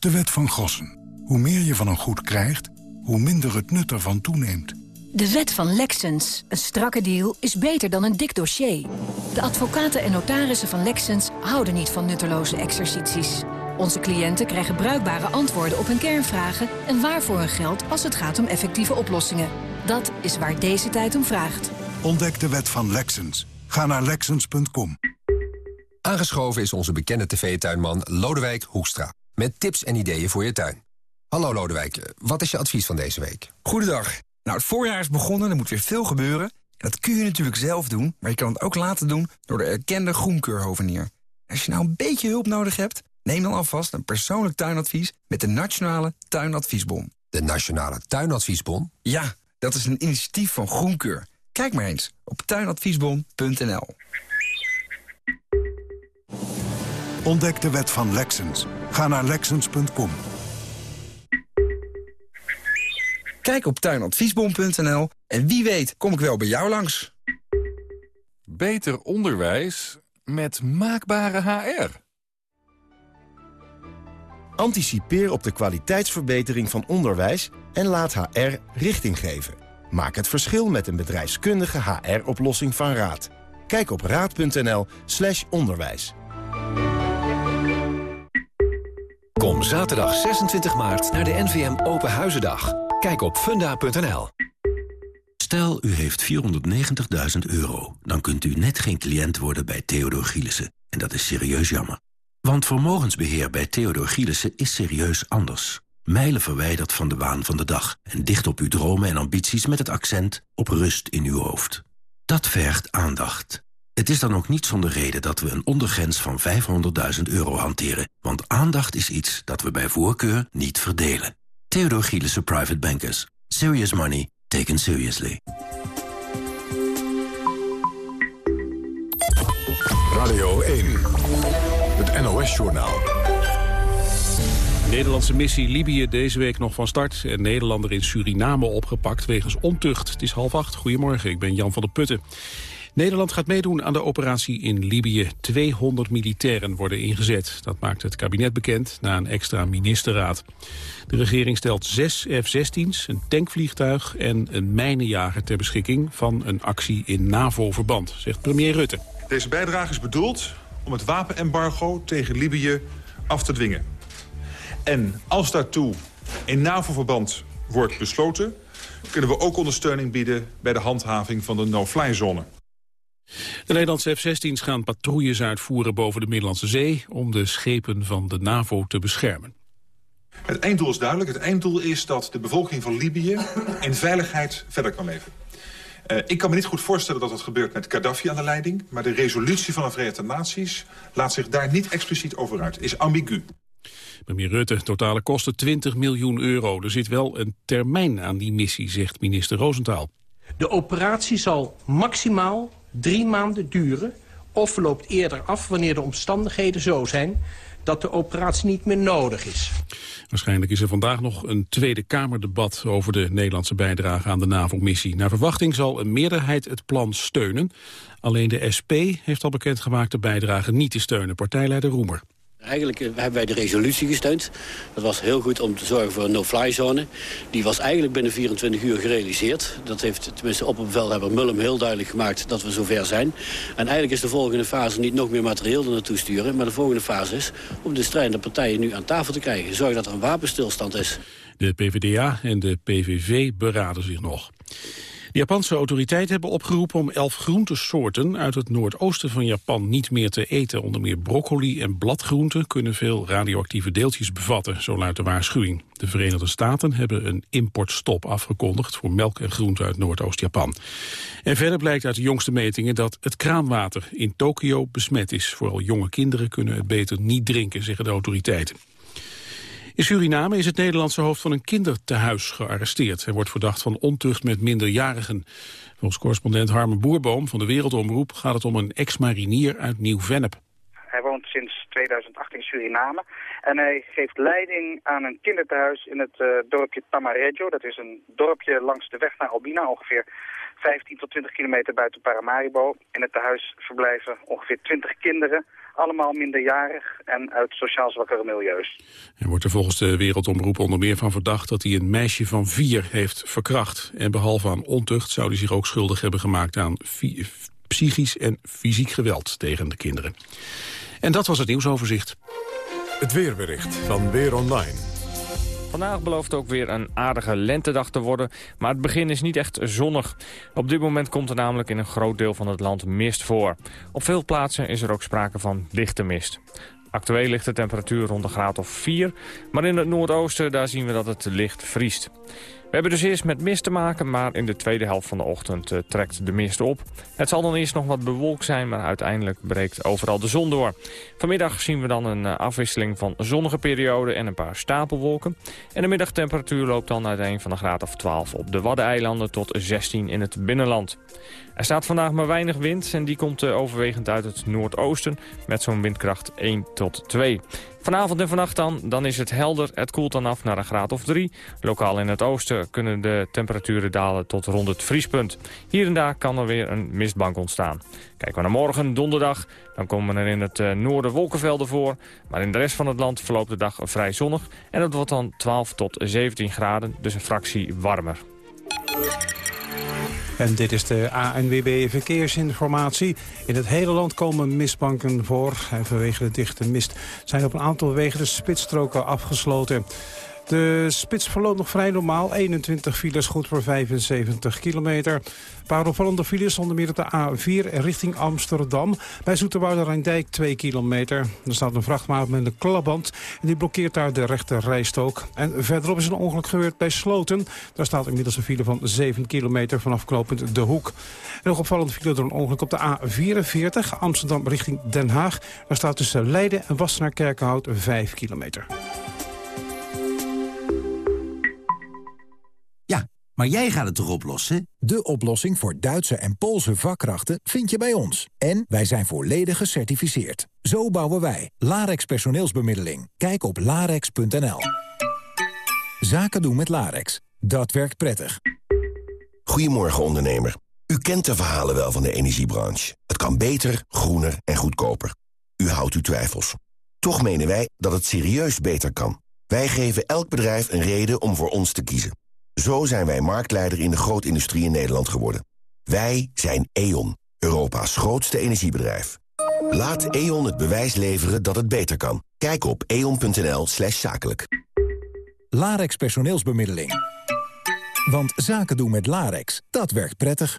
De wet van Gossen. Hoe meer je van een goed krijgt, hoe minder het nut ervan toeneemt. De wet van Lexens. Een strakke deal is beter dan een dik dossier. De advocaten en notarissen van Lexens houden niet van nutteloze exercities. Onze cliënten krijgen bruikbare antwoorden op hun kernvragen... en waarvoor hun geld als het gaat om effectieve oplossingen. Dat is waar deze tijd om vraagt. Ontdek de wet van Lexens. Ga naar Lexens.com. Aangeschoven is onze bekende tv-tuinman Lodewijk Hoekstra met tips en ideeën voor je tuin. Hallo Lodewijk, wat is je advies van deze week? Goedendag. Nou, het voorjaar is begonnen, er moet weer veel gebeuren. En dat kun je natuurlijk zelf doen, maar je kan het ook laten doen door de erkende groenkeurhovenier. Als je nou een beetje hulp nodig hebt, neem dan alvast een persoonlijk tuinadvies met de Nationale Tuinadviesbon. De Nationale Tuinadviesbon? Ja, dat is een initiatief van Groenkeur. Kijk maar eens op tuinadviesbon.nl. Ontdek de wet van Lexens. Ga naar Lexens.com. Kijk op tuinadviesbom.nl en wie weet kom ik wel bij jou langs. Beter onderwijs met maakbare HR. Anticipeer op de kwaliteitsverbetering van onderwijs en laat HR richting geven. Maak het verschil met een bedrijfskundige HR-oplossing van Raad. Kijk op raad.nl slash onderwijs. Kom zaterdag 26 maart naar de NVM Open Huizendag. Kijk op funda.nl. Stel, u heeft 490.000 euro. Dan kunt u net geen cliënt worden bij Theodor Gielissen. En dat is serieus jammer. Want vermogensbeheer bij Theodor Gielissen is serieus anders. Mijlen verwijderd van de waan van de dag. En dicht op uw dromen en ambities met het accent op rust in uw hoofd. Dat vergt aandacht. Het is dan ook niet zonder reden dat we een ondergrens van 500.000 euro hanteren. Want aandacht is iets dat we bij voorkeur niet verdelen. Theodor Gielissen Private Bankers. Serious money taken seriously. Radio 1. Het NOS-journaal. Nederlandse missie Libië deze week nog van start. En Nederlander in Suriname opgepakt wegens ontucht. Het is half acht. Goedemorgen, ik ben Jan van der Putten. Nederland gaat meedoen aan de operatie in Libië. 200 militairen worden ingezet. Dat maakt het kabinet bekend na een extra ministerraad. De regering stelt zes F-16's, een tankvliegtuig en een mijnenjager ter beschikking... van een actie in NAVO-verband, zegt premier Rutte. Deze bijdrage is bedoeld om het wapenembargo tegen Libië af te dwingen. En als daartoe in NAVO-verband wordt besloten... kunnen we ook ondersteuning bieden bij de handhaving van de no-fly-zone. De Nederlandse F-16's gaan patrouilles uitvoeren boven de Middellandse Zee... om de schepen van de NAVO te beschermen. Het einddoel is duidelijk. Het einddoel is dat de bevolking van Libië in veiligheid verder kan leven. Uh, ik kan me niet goed voorstellen dat dat gebeurt met Gaddafi aan de leiding... maar de resolutie van de Verenigde Naties laat zich daar niet expliciet over uit. Is ambigu. Premier Rutte, totale kosten 20 miljoen euro. Er zit wel een termijn aan die missie, zegt minister Roosentaal. De operatie zal maximaal drie maanden duren... of loopt eerder af wanneer de omstandigheden zo zijn dat de operatie niet meer nodig is. Waarschijnlijk is er vandaag nog een Tweede Kamerdebat over de Nederlandse bijdrage aan de NAVO-missie. Naar verwachting zal een meerderheid het plan steunen. Alleen de SP heeft al bekendgemaakt de bijdrage niet te steunen. Partijleider Roemer. Eigenlijk eh, hebben wij de resolutie gesteund. Dat was heel goed om te zorgen voor een no-fly zone. Die was eigenlijk binnen 24 uur gerealiseerd. Dat heeft tenminste op bevelhebber Mullum heel duidelijk gemaakt dat we zover zijn. En eigenlijk is de volgende fase niet nog meer materieel er naartoe sturen. Maar de volgende fase is om de strijdende partijen nu aan tafel te krijgen. Zorg dat er een wapenstilstand is. De PvdA en de PVV beraden zich nog. De Japanse autoriteiten hebben opgeroepen om elf groentesoorten uit het noordoosten van Japan niet meer te eten. Onder meer broccoli en bladgroenten kunnen veel radioactieve deeltjes bevatten, zo luidt de waarschuwing. De Verenigde Staten hebben een importstop afgekondigd voor melk en groenten uit Noordoost-Japan. En verder blijkt uit de jongste metingen dat het kraanwater in Tokio besmet is. Vooral jonge kinderen kunnen het beter niet drinken, zeggen de autoriteiten. In Suriname is het Nederlandse hoofd van een kindertehuis gearresteerd. Hij wordt verdacht van ontucht met minderjarigen. Volgens correspondent Harmen Boerboom van de Wereldomroep gaat het om een ex-marinier uit Nieuw-Vennep. Hij woont sinds 2008 in Suriname en hij geeft leiding aan een kindertehuis in het uh, dorpje Tamarejo. Dat is een dorpje langs de weg naar Albina, ongeveer 15 tot 20 kilometer buiten Paramaribo. In het tehuis verblijven ongeveer 20 kinderen allemaal minderjarig en uit sociaal zwakkere milieus. Hij wordt er volgens de Wereldomroep onder meer van verdacht dat hij een meisje van vier heeft verkracht. En behalve aan ontucht zou hij zich ook schuldig hebben gemaakt aan psychisch en fysiek geweld tegen de kinderen. En dat was het nieuwsoverzicht. Het weerbericht van Weer Online. Vandaag belooft ook weer een aardige lentedag te worden, maar het begin is niet echt zonnig. Op dit moment komt er namelijk in een groot deel van het land mist voor. Op veel plaatsen is er ook sprake van lichte mist. Actueel ligt de temperatuur rond een graad of 4, maar in het noordoosten daar zien we dat het licht vriest. We hebben dus eerst met mist te maken, maar in de tweede helft van de ochtend uh, trekt de mist op. Het zal dan eerst nog wat bewolkt zijn, maar uiteindelijk breekt overal de zon door. Vanmiddag zien we dan een uh, afwisseling van zonnige perioden en een paar stapelwolken. En de middagtemperatuur loopt dan uiteen van een graad of 12 op de Waddeneilanden tot 16 in het binnenland. Er staat vandaag maar weinig wind en die komt uh, overwegend uit het noordoosten met zo'n windkracht 1 tot 2. Vanavond en vannacht dan, dan is het helder. Het koelt dan af naar een graad of drie. Lokaal in het oosten kunnen de temperaturen dalen tot rond het vriespunt. Hier en daar kan er weer een mistbank ontstaan. Kijken we naar morgen, donderdag, dan komen er in het uh, noorden wolkenvelden voor. Maar in de rest van het land verloopt de dag vrij zonnig. En het wordt dan 12 tot 17 graden, dus een fractie warmer. En dit is de ANWB Verkeersinformatie. In het hele land komen mistbanken voor. En vanwege de dichte mist zijn op een aantal wegen de spitsstroken afgesloten. De spits verloopt nog vrij normaal. 21 files, goed voor 75 kilometer. Een paar opvallende files, onder meer op de A4 richting Amsterdam. Bij Zoeterwoude Rijndijk 2 kilometer. Er staat een vrachtwagen met een klapband. En die blokkeert daar de rechte rijstok. En verderop is een ongeluk gebeurd bij Sloten. Daar staat inmiddels een file van 7 kilometer vanaf knooppunt De Hoek. En nog opvallende file door een ongeluk op de A44 Amsterdam richting Den Haag. Daar staat tussen Leiden en Wassenaar Kerkenhout 5 kilometer. Maar jij gaat het toch oplossen? De oplossing voor Duitse en Poolse vakkrachten vind je bij ons. En wij zijn volledig gecertificeerd. Zo bouwen wij. Larex personeelsbemiddeling. Kijk op larex.nl. Zaken doen met Larex. Dat werkt prettig. Goedemorgen ondernemer. U kent de verhalen wel van de energiebranche. Het kan beter, groener en goedkoper. U houdt uw twijfels. Toch menen wij dat het serieus beter kan. Wij geven elk bedrijf een reden om voor ons te kiezen. Zo zijn wij marktleider in de grootindustrie in Nederland geworden. Wij zijn E.ON, Europa's grootste energiebedrijf. Laat E.ON het bewijs leveren dat het beter kan. Kijk op eon.nl slash zakelijk. Larex personeelsbemiddeling. Want zaken doen met Larex, dat werkt prettig.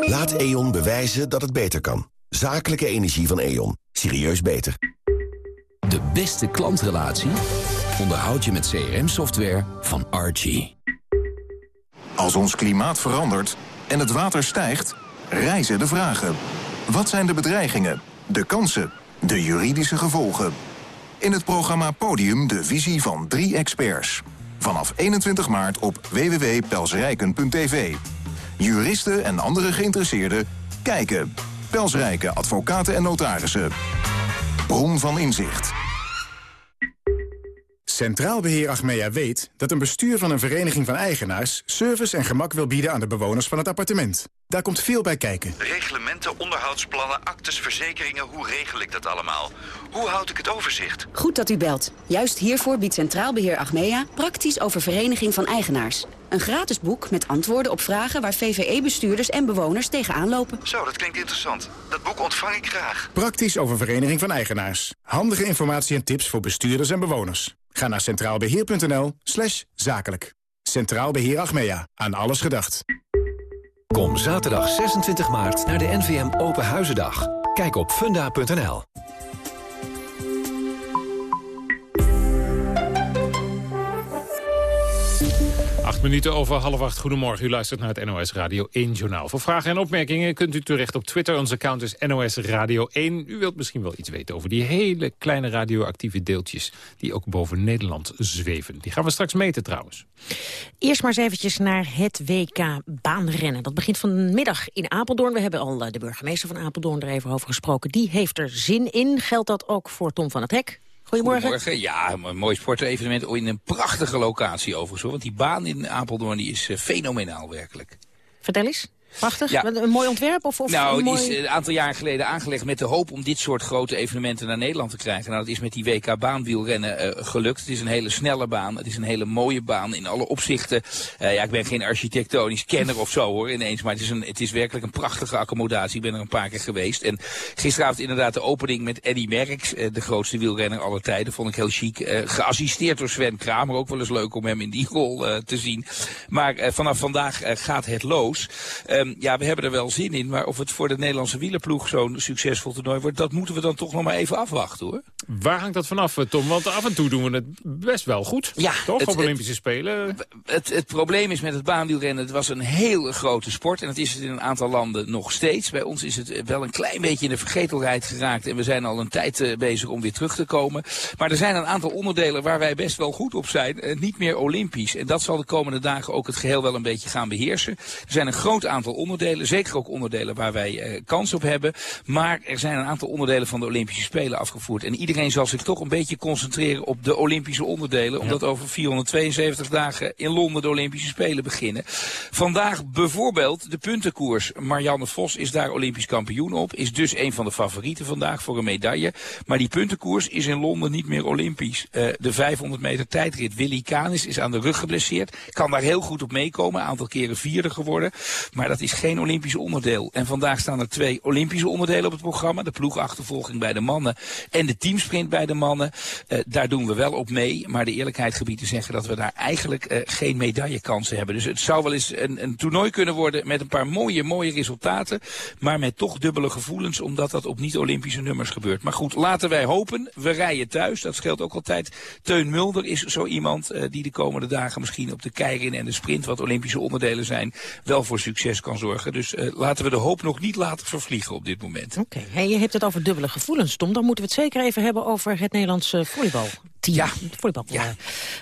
Laat E.ON bewijzen dat het beter kan. Zakelijke energie van E.ON. Serieus beter. De beste klantrelatie onderhoud je met CRM-software van Archie. Als ons klimaat verandert en het water stijgt, rijzen de vragen. Wat zijn de bedreigingen, de kansen, de juridische gevolgen? In het programma Podium de visie van drie experts. Vanaf 21 maart op www.pelsrijken.tv. Juristen en andere geïnteresseerden kijken. Pelsrijken, advocaten en notarissen. Bron van inzicht. Centraal Beheer Achmea weet dat een bestuur van een vereniging van eigenaars... service en gemak wil bieden aan de bewoners van het appartement. Daar komt veel bij kijken. Reglementen, onderhoudsplannen, actes, verzekeringen, hoe regel ik dat allemaal? Hoe houd ik het overzicht? Goed dat u belt. Juist hiervoor biedt Centraal Beheer Achmea praktisch over vereniging van eigenaars. Een gratis boek met antwoorden op vragen waar VVE-bestuurders en bewoners tegenaan lopen. Zo, dat klinkt interessant. Dat boek ontvang ik graag. Praktisch over vereniging van eigenaars. Handige informatie en tips voor bestuurders en bewoners. Ga naar centraalbeheer.nl slash zakelijk. Centraal Beheer Achmea. Aan alles gedacht. Kom zaterdag 26 maart naar de NVM Open Huizendag. Kijk op funda.nl. Acht minuten over half acht. Goedemorgen, u luistert naar het NOS Radio 1 Journaal. Voor vragen en opmerkingen kunt u terecht op Twitter. Ons account is NOS Radio 1. U wilt misschien wel iets weten over die hele kleine radioactieve deeltjes... die ook boven Nederland zweven. Die gaan we straks meten trouwens. Eerst maar eens eventjes naar het WK baanrennen. Dat begint vanmiddag in Apeldoorn. We hebben al eh, de burgemeester van Apeldoorn er even over gesproken. Die heeft er zin in. Geldt dat ook voor Tom van het Hek? Goedemorgen. Goedemorgen. Ja, een mooi sportevenement in een prachtige locatie overigens. Want die baan in Apeldoorn die is uh, fenomenaal werkelijk. Vertel eens. Prachtig. Ja. Een mooi ontwerp? Of, of nou, een mooi... die is een aantal jaar geleden aangelegd met de hoop om dit soort grote evenementen naar Nederland te krijgen. Nou, dat is met die WK baanwielrennen uh, gelukt. Het is een hele snelle baan. Het is een hele mooie baan in alle opzichten. Uh, ja, ik ben geen architectonisch kenner of zo hoor, ineens. Maar het is, een, het is werkelijk een prachtige accommodatie. Ik ben er een paar keer geweest. En gisteravond inderdaad de opening met Eddy Merckx, uh, de grootste wielrenner aller tijden. Vond ik heel chic. geassisteerd door Sven Kramer. Ook wel eens leuk om hem in die rol te zien. Maar vanaf vandaag gaat het los. Um, ja, we hebben er wel zin in. Maar of het voor de Nederlandse wielerploeg zo'n succesvol toernooi wordt... dat moeten we dan toch nog maar even afwachten, hoor. Waar hangt dat vanaf, Tom? Want af en toe doen we het best wel goed. Ja, toch? Het, Op Olympische Spelen. Het, het, probleem is met het baanwielrennen... het was een heel grote sport. En dat is het in een aantal landen nog steeds. Bij ons is het wel een klein beetje in de vergetelheid geraakt. En we zijn al een tijd uh, bezig om weer terug te komen. Maar er zijn een aantal onderdelen waar wij best wel goed op zijn. Uh, niet meer Olympisch. En dat zal de komende dagen ook het geheel wel een beetje gaan beheersen. Er zijn een groot aantal aantal onderdelen. Zeker ook onderdelen waar wij kans op hebben. Maar er zijn een aantal onderdelen van de Olympische Spelen afgevoerd. En iedereen zal zich toch een beetje concentreren op de Olympische onderdelen. Omdat over 472 dagen in Londen de Olympische Spelen beginnen. Vandaag bijvoorbeeld de puntenkoers. Marianne Vos is daar Olympisch kampioen op. Is dus een van de favorieten vandaag voor een medaille. Maar die puntenkoers is in Londen niet meer Olympisch. Uh, de 500 meter tijdrit. Willy Canis is aan de rug geblesseerd. Kan daar heel goed op meekomen. Een aantal keren vierde geworden. Maar dat is geen Olympisch onderdeel. En vandaag staan er twee Olympische onderdelen op het programma. De ploegachtervolging bij de mannen en de teamsprint bij de mannen. Uh, daar doen we wel op mee. Maar de eerlijkheid gebied te zeggen dat we daar eigenlijk uh, geen medaillekansen hebben. Dus het zou wel eens een, een toernooi kunnen worden met een paar mooie, mooie resultaten. Maar met toch dubbele gevoelens, omdat dat op niet-Olympische nummers gebeurt. Maar goed, laten wij hopen. We rijden thuis. Dat scheelt ook altijd. Teun Mulder is zo iemand uh, die de komende dagen misschien op de keirin en de sprint, wat Olympische onderdelen zijn, wel voor succes kan zorgen. Dus uh, laten we de hoop nog niet laten vervliegen op dit moment. Oké, okay. hey, je hebt het over dubbele gevoelens, Tom. Dan moeten we het zeker even hebben over het Nederlandse volleybal. Team, ja. volleybal ja.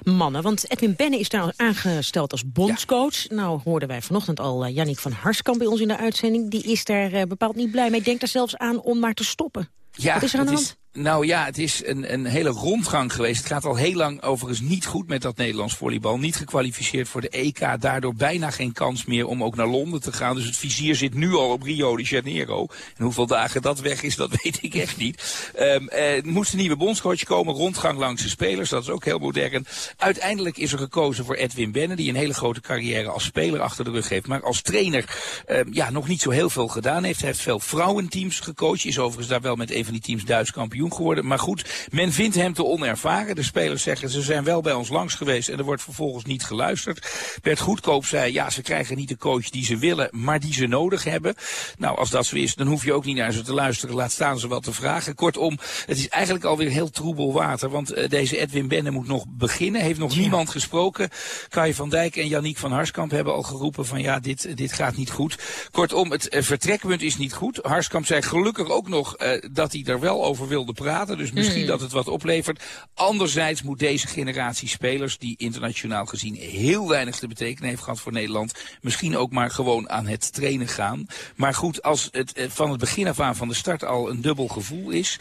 mannen. Want Edwin Benne is daar aangesteld als bondscoach. Ja. Nou hoorden wij vanochtend al uh, Jannik van Harskamp bij ons in de uitzending. Die is daar uh, bepaald niet blij mee. Denkt er zelfs aan om maar te stoppen. Ja, Wat is er aan de hand? Is... Nou ja, het is een, een hele rondgang geweest. Het gaat al heel lang overigens niet goed met dat Nederlands volleybal. Niet gekwalificeerd voor de EK. Daardoor bijna geen kans meer om ook naar Londen te gaan. Dus het vizier zit nu al op Rio de Janeiro. En hoeveel dagen dat weg is, dat (laughs) weet ik echt niet. Um, er moest een nieuwe bondscoach komen. Rondgang langs de spelers. Dat is ook heel modern. Uiteindelijk is er gekozen voor Edwin Benne. Die een hele grote carrière als speler achter de rug heeft. Maar als trainer um, ja, nog niet zo heel veel gedaan heeft. Hij heeft veel vrouwenteams gecoacht. Is overigens daar wel met een van die teams Duits kampioen geworden. Maar goed, men vindt hem te onervaren. De spelers zeggen ze zijn wel bij ons langs geweest en er wordt vervolgens niet geluisterd. Bert Goedkoop zei ja ze krijgen niet de coach die ze willen, maar die ze nodig hebben. Nou als dat zo is dan hoef je ook niet naar ze te luisteren. Laat staan ze wat te vragen. Kortom, het is eigenlijk alweer heel troebel water. Want uh, deze Edwin Benne moet nog beginnen. Heeft nog ja. niemand gesproken. Kai van Dijk en Janiek van Harskamp hebben al geroepen van ja dit, dit gaat niet goed. Kortom, het uh, vertrekpunt is niet goed. Harskamp zei gelukkig ook nog uh, dat hij er wel over wilde praten. Dus misschien mm. dat het wat oplevert. Anderzijds moet deze generatie spelers, die internationaal gezien heel weinig te betekenen heeft gehad voor Nederland, misschien ook maar gewoon aan het trainen gaan. Maar goed, als het uh, van het begin af aan van de start al een dubbel gevoel is,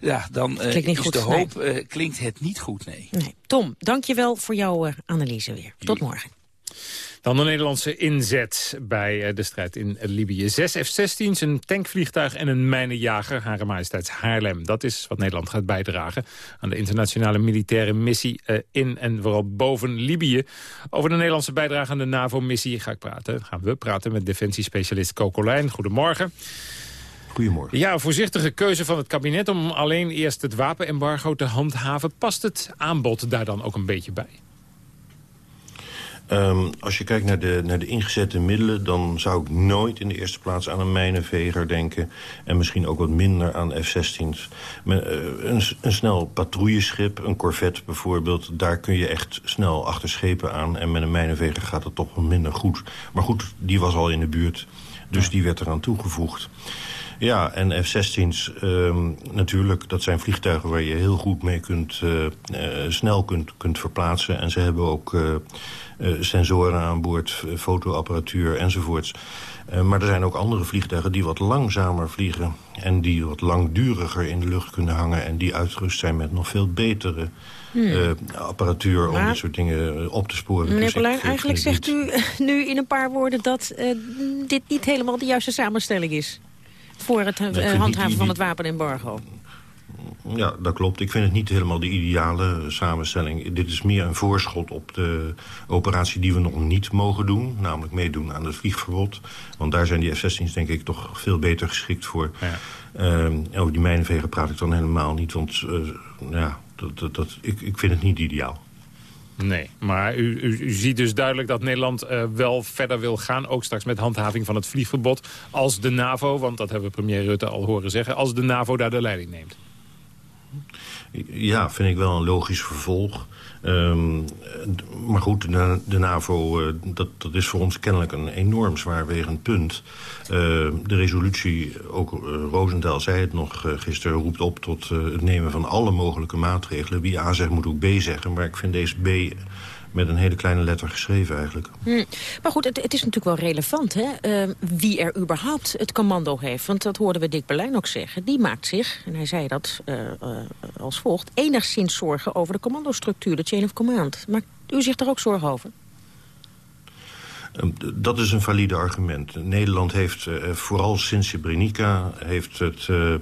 ja, dan uh, is goed, de hoop, nee. uh, klinkt het niet goed, nee. nee. Tom, dankjewel voor jouw analyse weer. Tot morgen. Dan de Nederlandse inzet bij de strijd in Libië. Zes F-16's, een tankvliegtuig en een mijnenjager. Hare Majesteits Haarlem. Dat is wat Nederland gaat bijdragen aan de internationale militaire missie in en vooral boven Libië. Over de Nederlandse bijdrage aan de NAVO-missie ga ik praten. Gaan we praten met defensiespecialist Coco Lijn. Goedemorgen. Goedemorgen. Ja, voorzichtige keuze van het kabinet om alleen eerst het wapenembargo te handhaven. Past het aanbod daar dan ook een beetje bij? Um, als je kijkt naar de, naar de ingezette middelen... dan zou ik nooit in de eerste plaats aan een mijnenveger denken... en misschien ook wat minder aan F-16's. Uh, een, een snel patrouilleschip, een corvette bijvoorbeeld... daar kun je echt snel achter schepen aan... en met een mijnenveger gaat het toch wat minder goed. Maar goed, die was al in de buurt, dus ja. die werd eraan toegevoegd. Ja, en F-16's, um, natuurlijk, dat zijn vliegtuigen waar je heel goed mee kunt, uh, uh, snel kunt, kunt verplaatsen. En ze hebben ook sensoren aan boord, fotoapparatuur enzovoorts. maar er zijn ook andere vliegtuigen die wat langzamer vliegen... en die wat langduriger in de lucht kunnen hangen... en die uitgerust zijn met nog veel betere Hmm. Uh, apparatuur maar, om dit soort dingen op te sporen. Meneer dus eigenlijk zegt u (laughs) nu in een paar woorden... dat uh, dit niet helemaal de juiste samenstelling is voor het uh, handhaven van het wapenembargo. Ja, dat klopt. Ik vind het niet helemaal de ideale samenstelling. Dit is meer een voorschot op de operatie die we nog niet mogen doen. Namelijk meedoen aan het vliegverbod. Want daar zijn die F-16's denk ik toch veel beter geschikt voor. Ja. Uh, over die mijnenvegen praat ik dan helemaal niet. Want uh, ja, dat, dat, dat, ik, ik vind het niet ideaal. Nee, maar u, u, u, ziet dus duidelijk dat Nederland uh, wel verder wil gaan... ook straks met handhaving van het vliegverbod... als de NAVO, want dat hebben we premier Rutte al horen zeggen... als de NAVO daar de leiding neemt. Ja, vind ik wel een logisch vervolg. Um, maar goed, de, NAVO, uh, dat, dat is voor ons kennelijk een enorm zwaarwegend punt. Uh, de resolutie, ook uh, zei het nog gisteren, roept op tot het nemen van alle mogelijke maatregelen. Wie A zegt moet ook B zeggen, maar ik vind deze B met een hele kleine letter geschreven eigenlijk. Hm. Maar goed, het, het, is natuurlijk wel relevant hè? Uh, wie er überhaupt het commando heeft. Want dat hoorden we Dick Berlijn ook zeggen. Die maakt zich, en hij zei dat uh, uh, als volgt... enigszins zorgen over de commandostructuur, de chain of command. Maakt u zich daar ook zorgen over? Ehm, dat is een valide argument. Nederland heeft uh, vooral sinds Srebrenica heeft het uh,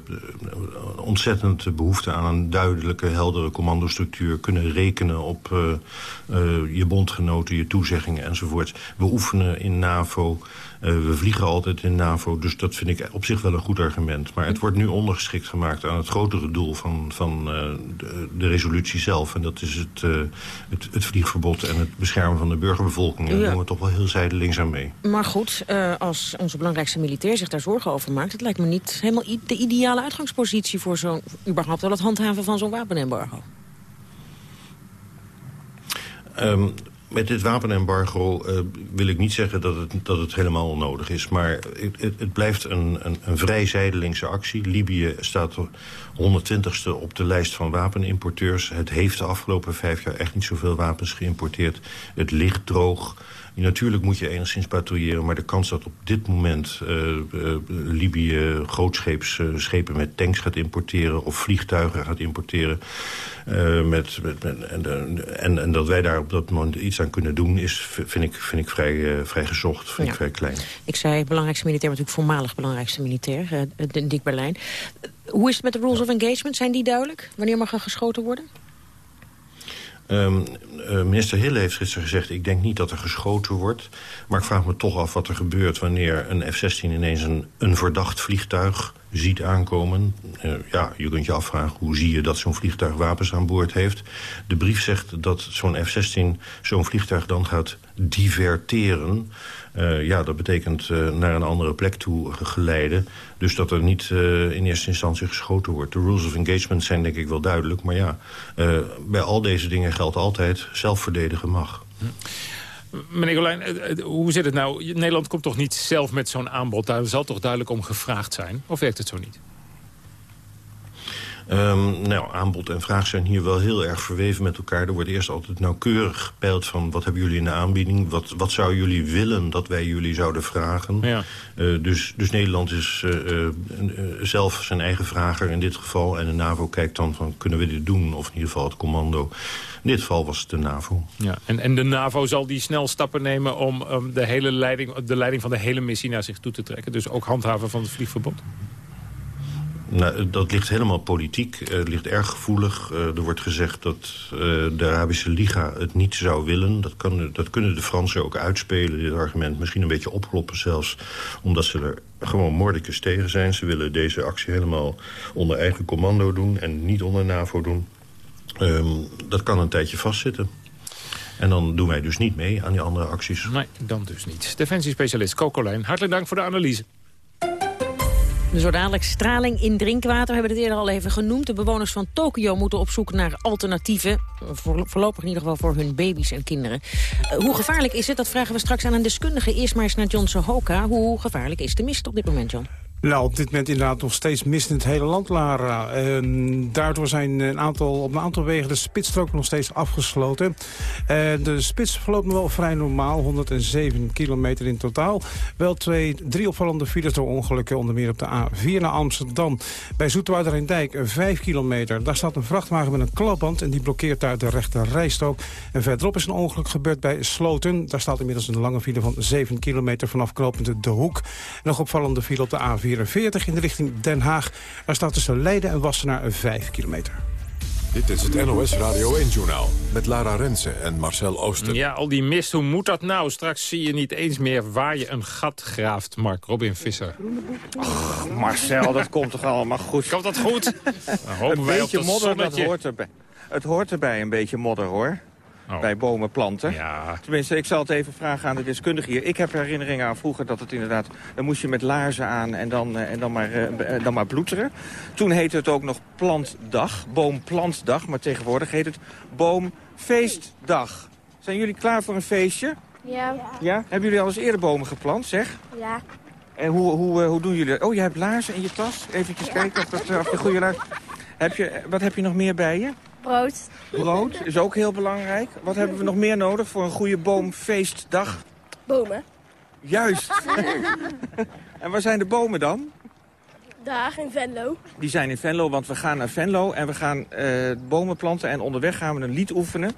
ontzettend behoefte aan een duidelijke, heldere commandostructuur. Kunnen rekenen op uh, je bondgenoten, je toezeggingen enzovoort. We oefenen in NAVO. Uh, we vliegen altijd in NAVO, dus dat vind ik op zich wel een goed argument. Maar het wordt nu ondergeschikt gemaakt aan het grotere doel van, van uh, de, de, resolutie zelf. En dat is het, uh, het, het, vliegverbod en het beschermen van de burgerbevolking. En daar doen we toch wel heel zijdelings aan mee. Maar goed, als onze belangrijkste militair zich daar zorgen over maakt... het lijkt me niet helemaal de ideale uitgangspositie voor zo'n überhaupt wel het handhaven van zo'n wapenembargo. Um, met dit wapenembargo uh, wil ik niet zeggen dat het, dat het helemaal onnodig is. Maar het, het blijft een, een, een, vrij zijdelingse actie. Libië staat 120ste op de lijst van wapenimporteurs. Het heeft de afgelopen vijf jaar echt niet zoveel wapens geïmporteerd. Het ligt droog. Natuurlijk moet je enigszins patrouilleren, maar de kans dat op dit moment uh, uh, Libië grootscheeps uh, schepen met tanks gaat importeren of vliegtuigen gaat importeren, met, met, met en, en, en, dat wij daar op dat moment iets aan kunnen doen, is, vind ik, vind ik vrij, vrij gezocht, vind ja. ik vrij klein. Ik zei belangrijkste militair, maar natuurlijk voormalig belangrijkste militair, Dick Berlijn. Hoe is het met de rules of engagement? Zijn die duidelijk? Wanneer mag er geschoten worden? Um, minister Hille heeft gisteren gezegd... ik denk niet dat er geschoten wordt. Maar ik vraag me toch af wat er gebeurt... wanneer een F-16 ineens een, een verdacht vliegtuig ziet aankomen. Uh, ja, je kunt je afvragen hoe zie je dat zo'n vliegtuig wapens aan boord heeft. De brief zegt dat zo'n F-16 zo'n vliegtuig dan gaat diverteren... Uh, ja, dat betekent uh, naar een andere plek toe geleiden. Dus dat er niet uh, in eerste instantie geschoten wordt. De rules of engagement zijn denk ik wel duidelijk. Maar ja, bij al deze dingen geldt altijd zelfverdedigen mag. Meneer Golijn, hoe zit het nou? Nederland komt toch niet zelf met zo'n aanbod? Daar zal toch duidelijk om gevraagd zijn? Of werkt het zo niet? Um, nou, aanbod en vraag zijn hier wel heel erg verweven met elkaar. Er wordt eerst altijd nauwkeurig gepeild van... wat hebben jullie in de aanbieding? Wat, wat zou jullie willen dat wij jullie zouden vragen? Ja. Uh, dus, dus Nederland is uh, uh, zelf zijn eigen vrager in dit geval. En de NAVO kijkt dan van, kunnen we dit doen? Of in ieder geval het commando. In dit geval was het de NAVO. Ja, en, en de NAVO zal die snel stappen nemen... om um, de, hele leiding, de leiding van de hele missie naar zich toe te trekken. Dus ook handhaven van het vliegverbod? Nou, dat ligt helemaal politiek. Het uh, ligt erg gevoelig. Uh, er wordt gezegd dat uh, de Arabische Liga het niet zou willen. Dat, kan, dat kunnen de Fransen ook uitspelen, dit argument. Misschien een beetje opkloppen zelfs. Omdat ze er gewoon moordicus tegen zijn. Ze willen deze actie helemaal onder eigen commando doen... en niet onder NAVO doen. Um, dat kan een tijdje vastzitten. En dan doen wij dus niet mee aan die andere acties. Nee, dan dus niet. Defensiespecialist Coco Lijn, hartelijk dank voor de analyse. Zo dadelijk straling in drinkwater. We hebben het eerder al even genoemd. De bewoners van Tokio moeten op zoek naar alternatieven. Voorlopig in ieder geval voor hun baby's en kinderen. Uh, hoe gevaarlijk is het? Dat vragen we straks aan een deskundige. Eerst maar eens naar John Sohoka. Hoe gevaarlijk is de mist op dit moment, John? Nou, op dit moment inderdaad nog steeds mist in het hele land, Lara. En daardoor zijn een aantal, op een aantal wegen de spitsstroken nog steeds afgesloten. En de spits verloopt nog wel vrij normaal, 107 kilometer in totaal. Wel twee, drie opvallende files door ongelukken, onder meer op de A4 naar Amsterdam. Bij Zoeterwouder en Dijk, 5 kilometer. Daar staat een vrachtwagen met een klapband en die blokkeert uit de rechte rijstrook. En verderop is een ongeluk gebeurd bij Sloten. Daar staat inmiddels een lange file van 7 kilometer vanaf knooppunt De Hoek. Nog opvallende file op de A4 44 in de richting Den Haag. Daar staat tussen Leiden en Wassenaar 5 kilometer. Dit is het NOS Radio 1-journaal met Lara Rensen en Marcel Ooster. Ja, al die mist, hoe moet dat nou? Straks zie je niet eens meer waar je een gat graaft, Mark Robin Visser. Och, Marcel, dat komt toch allemaal goed? Komt dat goed? (laughs) Dan hopen een wij beetje op dat modder, dat hoort erbij. Het hoort erbij, een beetje modder, hoor. Oh. Bij bomen planten. Ja. Tenminste, ik zal het even vragen aan de deskundige hier. Ik heb herinneringen aan vroeger dat het inderdaad... dan moest je met laarzen aan en dan, eh, en dan, maar, eh, eh, dan maar bloeteren. Toen heette het ook nog plantdag, boomplantdag. Maar tegenwoordig heet het boomfeestdag. Zijn jullie klaar voor een feestje? Ja. Ja? Hebben jullie al eens eerder bomen geplant, zeg? Ja. En hoe, hoe, hoe doen jullie dat? Oh, je hebt laarzen in je tas. Even kijken of, dat, of je goede laarzen... Heb je, wat heb je nog meer bij je? Brood. Brood is ook heel belangrijk. Wat hebben we nog meer nodig voor een goede boomfeestdag? Bomen. Juist. (laughs) en waar zijn de bomen dan? Daar in Venlo. Die zijn in Venlo, want we gaan naar Venlo en we gaan eh, bomen planten. En onderweg gaan we een lied oefenen.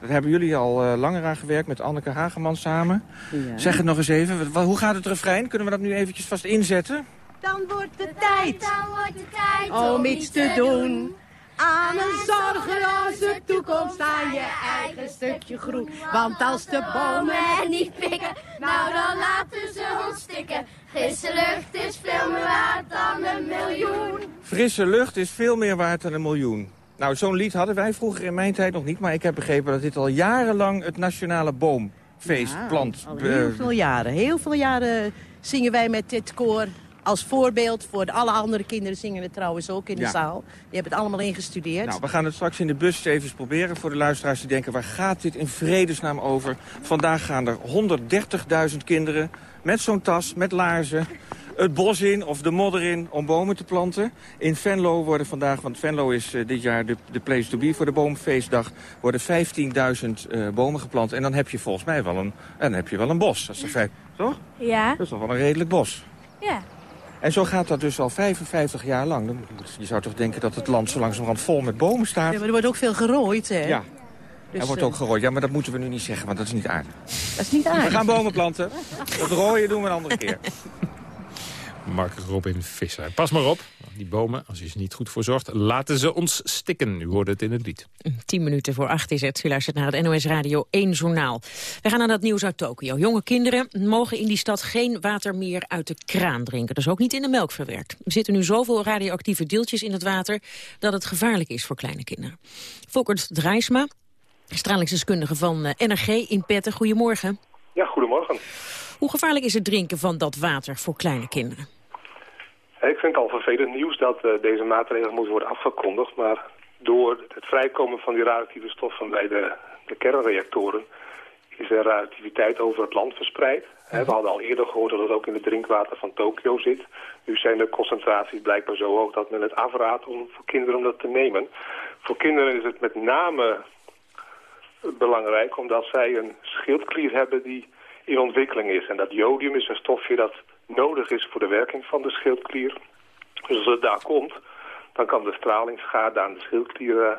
Daar hebben jullie al eh, langer aan gewerkt met Anneke Hageman samen. Ja. Zeg het nog eens even. Hoe gaat het refrein? Kunnen we dat nu eventjes vast inzetten? Dan wordt het tijd Dan wordt het tijd om iets te doen. Aan een zorgeloze toekomst aan je eigen stukje groen. Want als de bomen er niet pikken, nou dan laten ze ons stikken. Frisse lucht is veel meer waard dan een miljoen. Frisse lucht is veel meer waard dan een miljoen. Nou, zo'n lied hadden wij vroeger in mijn tijd nog niet. Maar ik heb begrepen dat dit al jarenlang het nationale boomfeest Ja, plant. al heel veel jaren. Heel veel jaren zingen wij met dit koor als voorbeeld. Voor de alle andere kinderen zingen we trouwens ook in de Ja. zaal. Die hebben het allemaal ingestudeerd. Nou, we gaan het straks in de bus even eens proberen voor de luisteraars die denken... waar gaat dit in vredesnaam over? Vandaag gaan er 130.000 kinderen met zo'n tas, met laarzen... het bos in of de modder in om bomen te planten. In Venlo worden vandaag, want Venlo is eh, dit jaar de, de place to be voor de boomfeestdag... worden 15.000 eh, bomen geplant. En dan heb je volgens mij wel een, en dan heb je wel een bos. Dat is, toch? Ja. Dat is toch wel een redelijk bos. Ja. En zo gaat dat dus al 55 jaar lang. Dan- Je zou toch denken dat het land zo langzamerhand vol met bomen staat? Ja, maar er wordt ook veel gerooid, hè? Ja. Dus, er wordt eh, ook gerooid. Ja, maar dat moeten we nu niet zeggen, want dat is niet aardig. Dat is niet aardig. We gaan bomen planten. (laughs) Dat rooien doen we een andere keer. Mark Robin Visser. Pas maar op, die bomen, als je ze niet goed voor zorgt, laten ze ons stikken. U hoorde het in het lied. Tien minuten voor acht is het. U luistert naar het NOS Radio 1 Journaal. We gaan naar dat nieuws uit Tokio. Jonge kinderen mogen in die stad geen water meer uit de kraan drinken. Dus ook niet in de melk verwerkt. Er zitten nu zoveel radioactieve deeltjes in het water... dat het gevaarlijk is voor kleine kinderen. Volkert Drijsma, stralingsdeskundige van eh, NRG in Petten. Goedemorgen. Ja, goedemorgen. Hoe gevaarlijk is het drinken van dat water voor kleine kinderen? Ik vind het al vervelend nieuws dat eh, deze maatregel moet worden afgekondigd. Maar door het vrijkomen van die radioactieve stoffen bij de, de kernreactoren... is er radioactiviteit over het land verspreid. We hadden al eerder gehoord dat het ook in het drinkwater van Tokio zit. Nu zijn de concentraties blijkbaar zo hoog dat men het afraadt om voor kinderen om dat te nemen. Voor kinderen is het met name belangrijk omdat zij een schildklier hebben die in ontwikkeling is. En dat jodium is een stofje dat nodig is voor de werking van de schildklier. Dus als het daar komt, dan kan de stralingsschade aan de schildklier eh,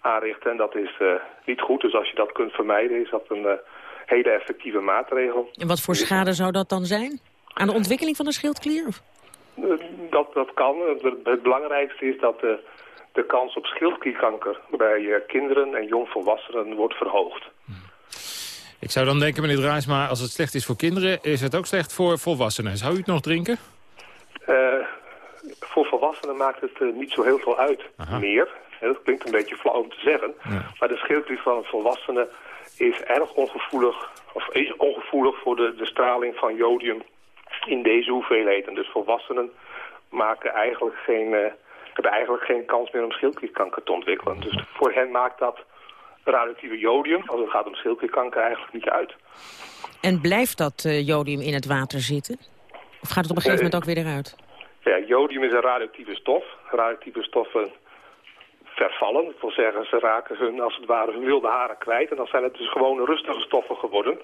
aanrichten. En dat is eh, niet goed. Dus als je dat kunt vermijden, is dat een eh, hele effectieve maatregel. En wat voor schade zou dat dan zijn? Aan de ontwikkeling van de schildklier? Of? Dat, dat kan. Het, belangrijkste is dat de, de kans op schildklierkanker bij kinderen en jongvolwassenen wordt verhoogd. Ik zou dan denken, meneer Drijsma, als het slecht is voor kinderen... is het ook slecht voor volwassenen. Zou u het nog drinken? Eh, voor volwassenen maakt het eh, niet zo heel veel uit meer. Dat klinkt een beetje flauw om te zeggen. Maar de schildklier van een volwassene is erg ongevoelig, of is ongevoelig voor de, de straling van jodium in deze hoeveelheden. Dus volwassenen maken eigenlijk geen, eh, hebben eigenlijk geen kans meer om schildklierkanker te ontwikkelen. Dus voor hen maakt dat radioactieve jodium, als het gaat om schildklierkanker, eigenlijk niet uit. En blijft dat eh, jodium in het water zitten? Of gaat het op een gegeven moment ook weer eruit? Ja, jodium is een radioactieve stof. Radioactieve stoffen vervallen. Dat wil zeggen, ze raken hun, als het ware, hun wilde haren kwijt. En dan zijn het dus gewoon rustige stoffen geworden.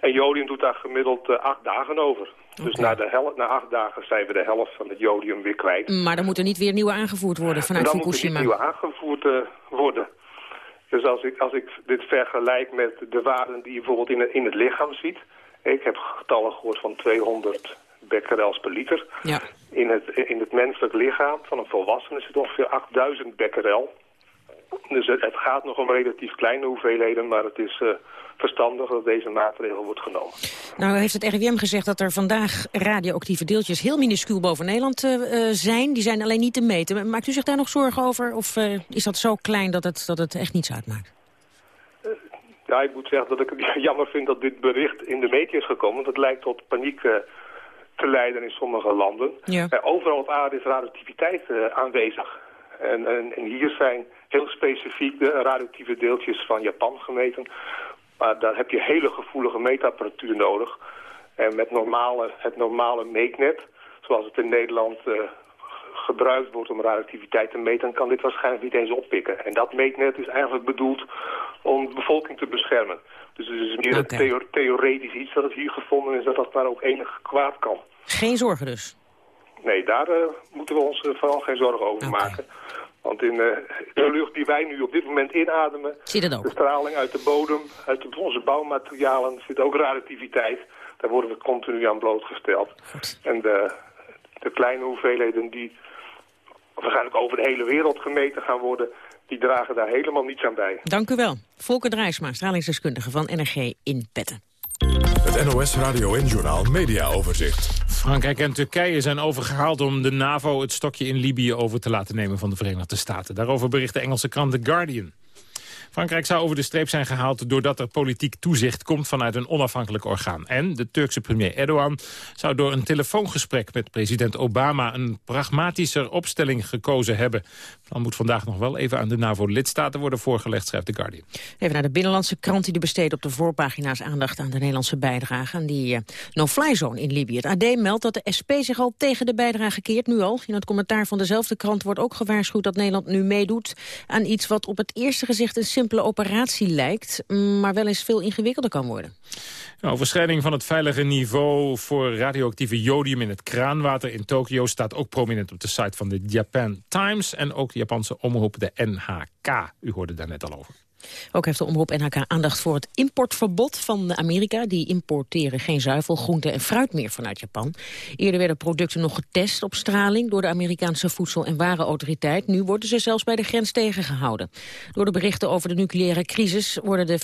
En jodium doet daar gemiddeld eh, acht dagen over. Dus na, de hel na acht dagen zijn we de helft van het jodium weer kwijt. Maar dan moet er niet weer nieuwe aangevoerd worden en vanuit dan moet er Fukushima. niet nieuwe aangevoerd eh, worden. Dus als ik, als ik dit vergelijk met de waarden die je bijvoorbeeld in het, in het lichaam ziet. Ik heb getallen gehoord van 200 becquerels per liter. Ja. In het, in het menselijk lichaam van een volwassene is het ongeveer 8000 becquerel. Dus het, het gaat nog om relatief kleine hoeveelheden, maar het is eh, verstandig dat deze maatregel wordt genomen. Nou heeft het RIVM gezegd dat er vandaag radioactieve deeltjes heel minuscuul boven Nederland eh, eh, zijn. Die zijn alleen niet te meten. Maakt u zich daar nog zorgen over? Of is dat zo klein dat het, dat het echt niets uitmaakt? Ja, ik moet zeggen dat ik het (laughs) jammer vind dat dit bericht in de media is gekomen. Want het lijkt tot paniek te leiden in sommige landen. Ja. Overal op aarde is radioactiviteit aanwezig. En, en, en hier zijn heel specifiek de radioactieve deeltjes van Japan gemeten. Maar daar heb je hele gevoelige meetapparatuur nodig. En met normale, het normale meetnet, zoals het in Nederland eh, gebruikt wordt om radioactiviteit te meten... kan dit waarschijnlijk niet eens oppikken. En dat meetnet is eigenlijk bedoeld om de bevolking te beschermen. Dus het is meer okay. theoretisch iets dat het hier gevonden is... dat dat maar ook enig kwaad kan. Geen zorgen dus? Nee, daar uh, moeten we ons vooral geen zorgen over maken. Want in uh, de lucht die wij nu op dit moment inademen... de straling uit de bodem, uit onze bouwmaterialen... zit ook radioactiviteit. Daar worden we continu aan blootgesteld. En de, de kleine hoeveelheden die waarschijnlijk over de hele wereld gemeten gaan worden... die dragen daar helemaal niets aan bij. Dank u wel. Volker Drijsma, stralingsdeskundige van NRG in Petten. Het NOS Radio en Journaal Media Overzicht. Frankrijk en Turkije zijn overgehaald om de NAVO het stokje in Libië over te laten nemen van de Verenigde Staten. Daarover bericht de Engelse krant The Guardian. Frankrijk zou over de streep zijn gehaald doordat er politiek toezicht komt vanuit een onafhankelijk orgaan. En de Turkse premier Erdogan zou door een telefoongesprek met president Obama een pragmatischer opstelling gekozen hebben. Dan moet vandaag nog wel even aan de NAVO-lidstaten worden voorgelegd, schrijft The Guardian. Even naar de binnenlandse krant die besteedt op de voorpagina's aandacht aan de Nederlandse bijdrage aan die uh, no-fly zone in Libië. Het AD meldt dat de SP zich al tegen de bijdrage keert, nu al. In het commentaar van dezelfde krant wordt ook gewaarschuwd dat Nederland nu meedoet aan iets wat op het eerste gezicht een simpele operatie lijkt, maar wel eens veel ingewikkelder kan worden. overschrijding van het veilige niveau voor radioactieve jodium in het kraanwater in Tokio staat ook prominent op de site van de Japan Times en ook de Japanse omroep de NHK. U hoorde daar net al over. Ook heeft de omroep NHK aandacht voor het importverbod van Amerika. Die importeren geen zuivel, groente en fruit meer vanuit Japan. Eerder werden producten nog getest op straling... door de Amerikaanse Voedsel- en Warenautoriteit. Nu worden ze zelfs bij de grens tegengehouden. Door de berichten over de nucleaire crisis... worden de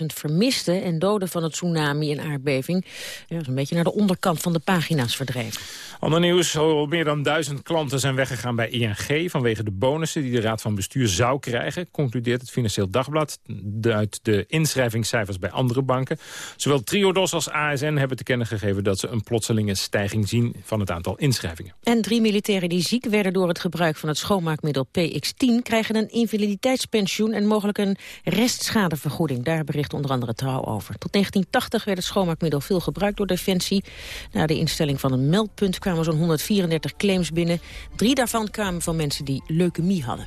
24.000 vermisten en doden van het tsunami en aardbeving... Een beetje naar de onderkant van de pagina's verdreven. Ander nieuws, meer dan duizend klanten zijn weggegaan bij ING... vanwege de bonussen die de Raad van Bestuur zou krijgen... concludeert het Financieel Dagblad... uit de inschrijvingscijfers bij andere banken. Zowel Triodos als ASN hebben te kennen gegeven... dat ze een plotselinge stijging zien van het aantal inschrijvingen. En drie militairen die ziek werden door het gebruik van het schoonmaakmiddel PX10... krijgen een invaliditeitspensioen en mogelijk een restschadevergoeding. Daar bericht onder andere Trouw over. Tot 1980 werd het schoonmaakmiddel veel gebruikt door Defensie. Na de instelling van een meldpunt kwamen zo'n 134 claims binnen. Drie daarvan kwamen van mensen die leukemie hadden.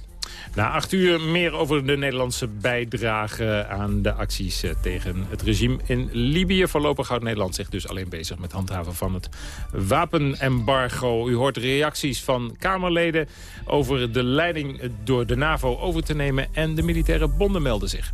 Na acht uur meer over de Nederlandse bijdrage aan de acties eh, tegen het regime in Libië. Voorlopig houdt Nederland zich dus alleen bezig met handhaven van het wapenembargo. U hoort reacties van Kamerleden over de leiding door de NAVO over te nemen en de militaire bonden melden zich.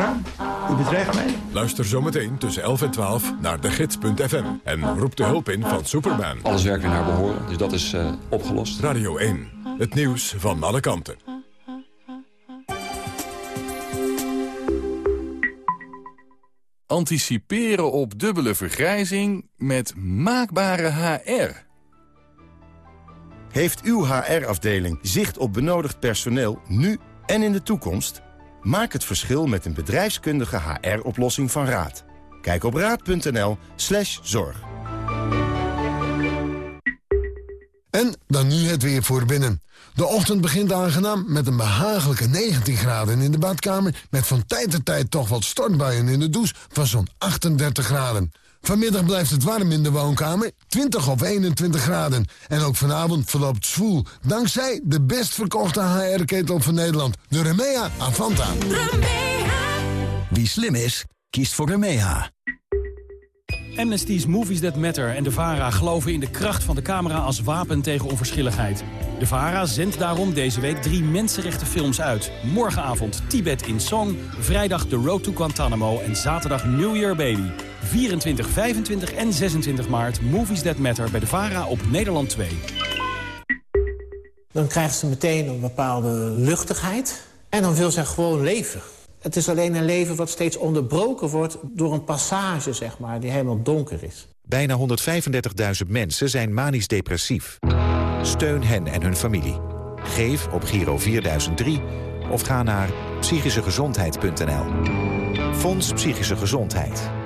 raam. U bedreigt mij. Luister zometeen tussen 11 en 12 naar de gids.fm. En roep de hulp in van Superman. Alles werkt weer naar behoren, dus dat is uh, opgelost. Radio 1, het nieuws van alle kanten. Anticiperen op dubbele vergrijzing met maakbare HR. Heeft uw HR-afdeling zicht op benodigd personeel nu en in de toekomst? Maak het verschil met een bedrijfskundige HR-oplossing van Raad. Kijk op raad.nl slash zorg. En dan nu het weer voor binnen. De ochtend begint aangenaam met een behagelijke 19 graden in de badkamer... met van tijd tot tijd toch wat stortbuien in de douche van zo'n 38 graden. Vanmiddag blijft het warm in de woonkamer, 20 of 21 graden. En ook vanavond verloopt zwoel, dankzij de best verkochte HR-ketel van Nederland, de Remea Avanta. Remea. Wie slim is, kiest voor Remea. Amnesty's Movies That Matter en de VARA geloven in de kracht van de camera als wapen tegen onverschilligheid. De VARA zendt daarom deze week drie mensenrechtenfilms uit. Morgenavond Tibet in Song, vrijdag The Road to Guantanamo en zaterdag New Year Baby. 24, 25 en 26 maart Movies That Matter bij de VARA op Nederland 2. Dan krijgt ze meteen een bepaalde luchtigheid en dan wil ze gewoon leven. Het is alleen een leven wat steeds onderbroken wordt door een passage, zeg maar, die helemaal donker is. Bijna 135.000 mensen zijn manisch depressief. Steun hen en hun familie. Geef op Giro 4003 of ga naar psychischegezondheid.nl. Fonds Psychische Gezondheid.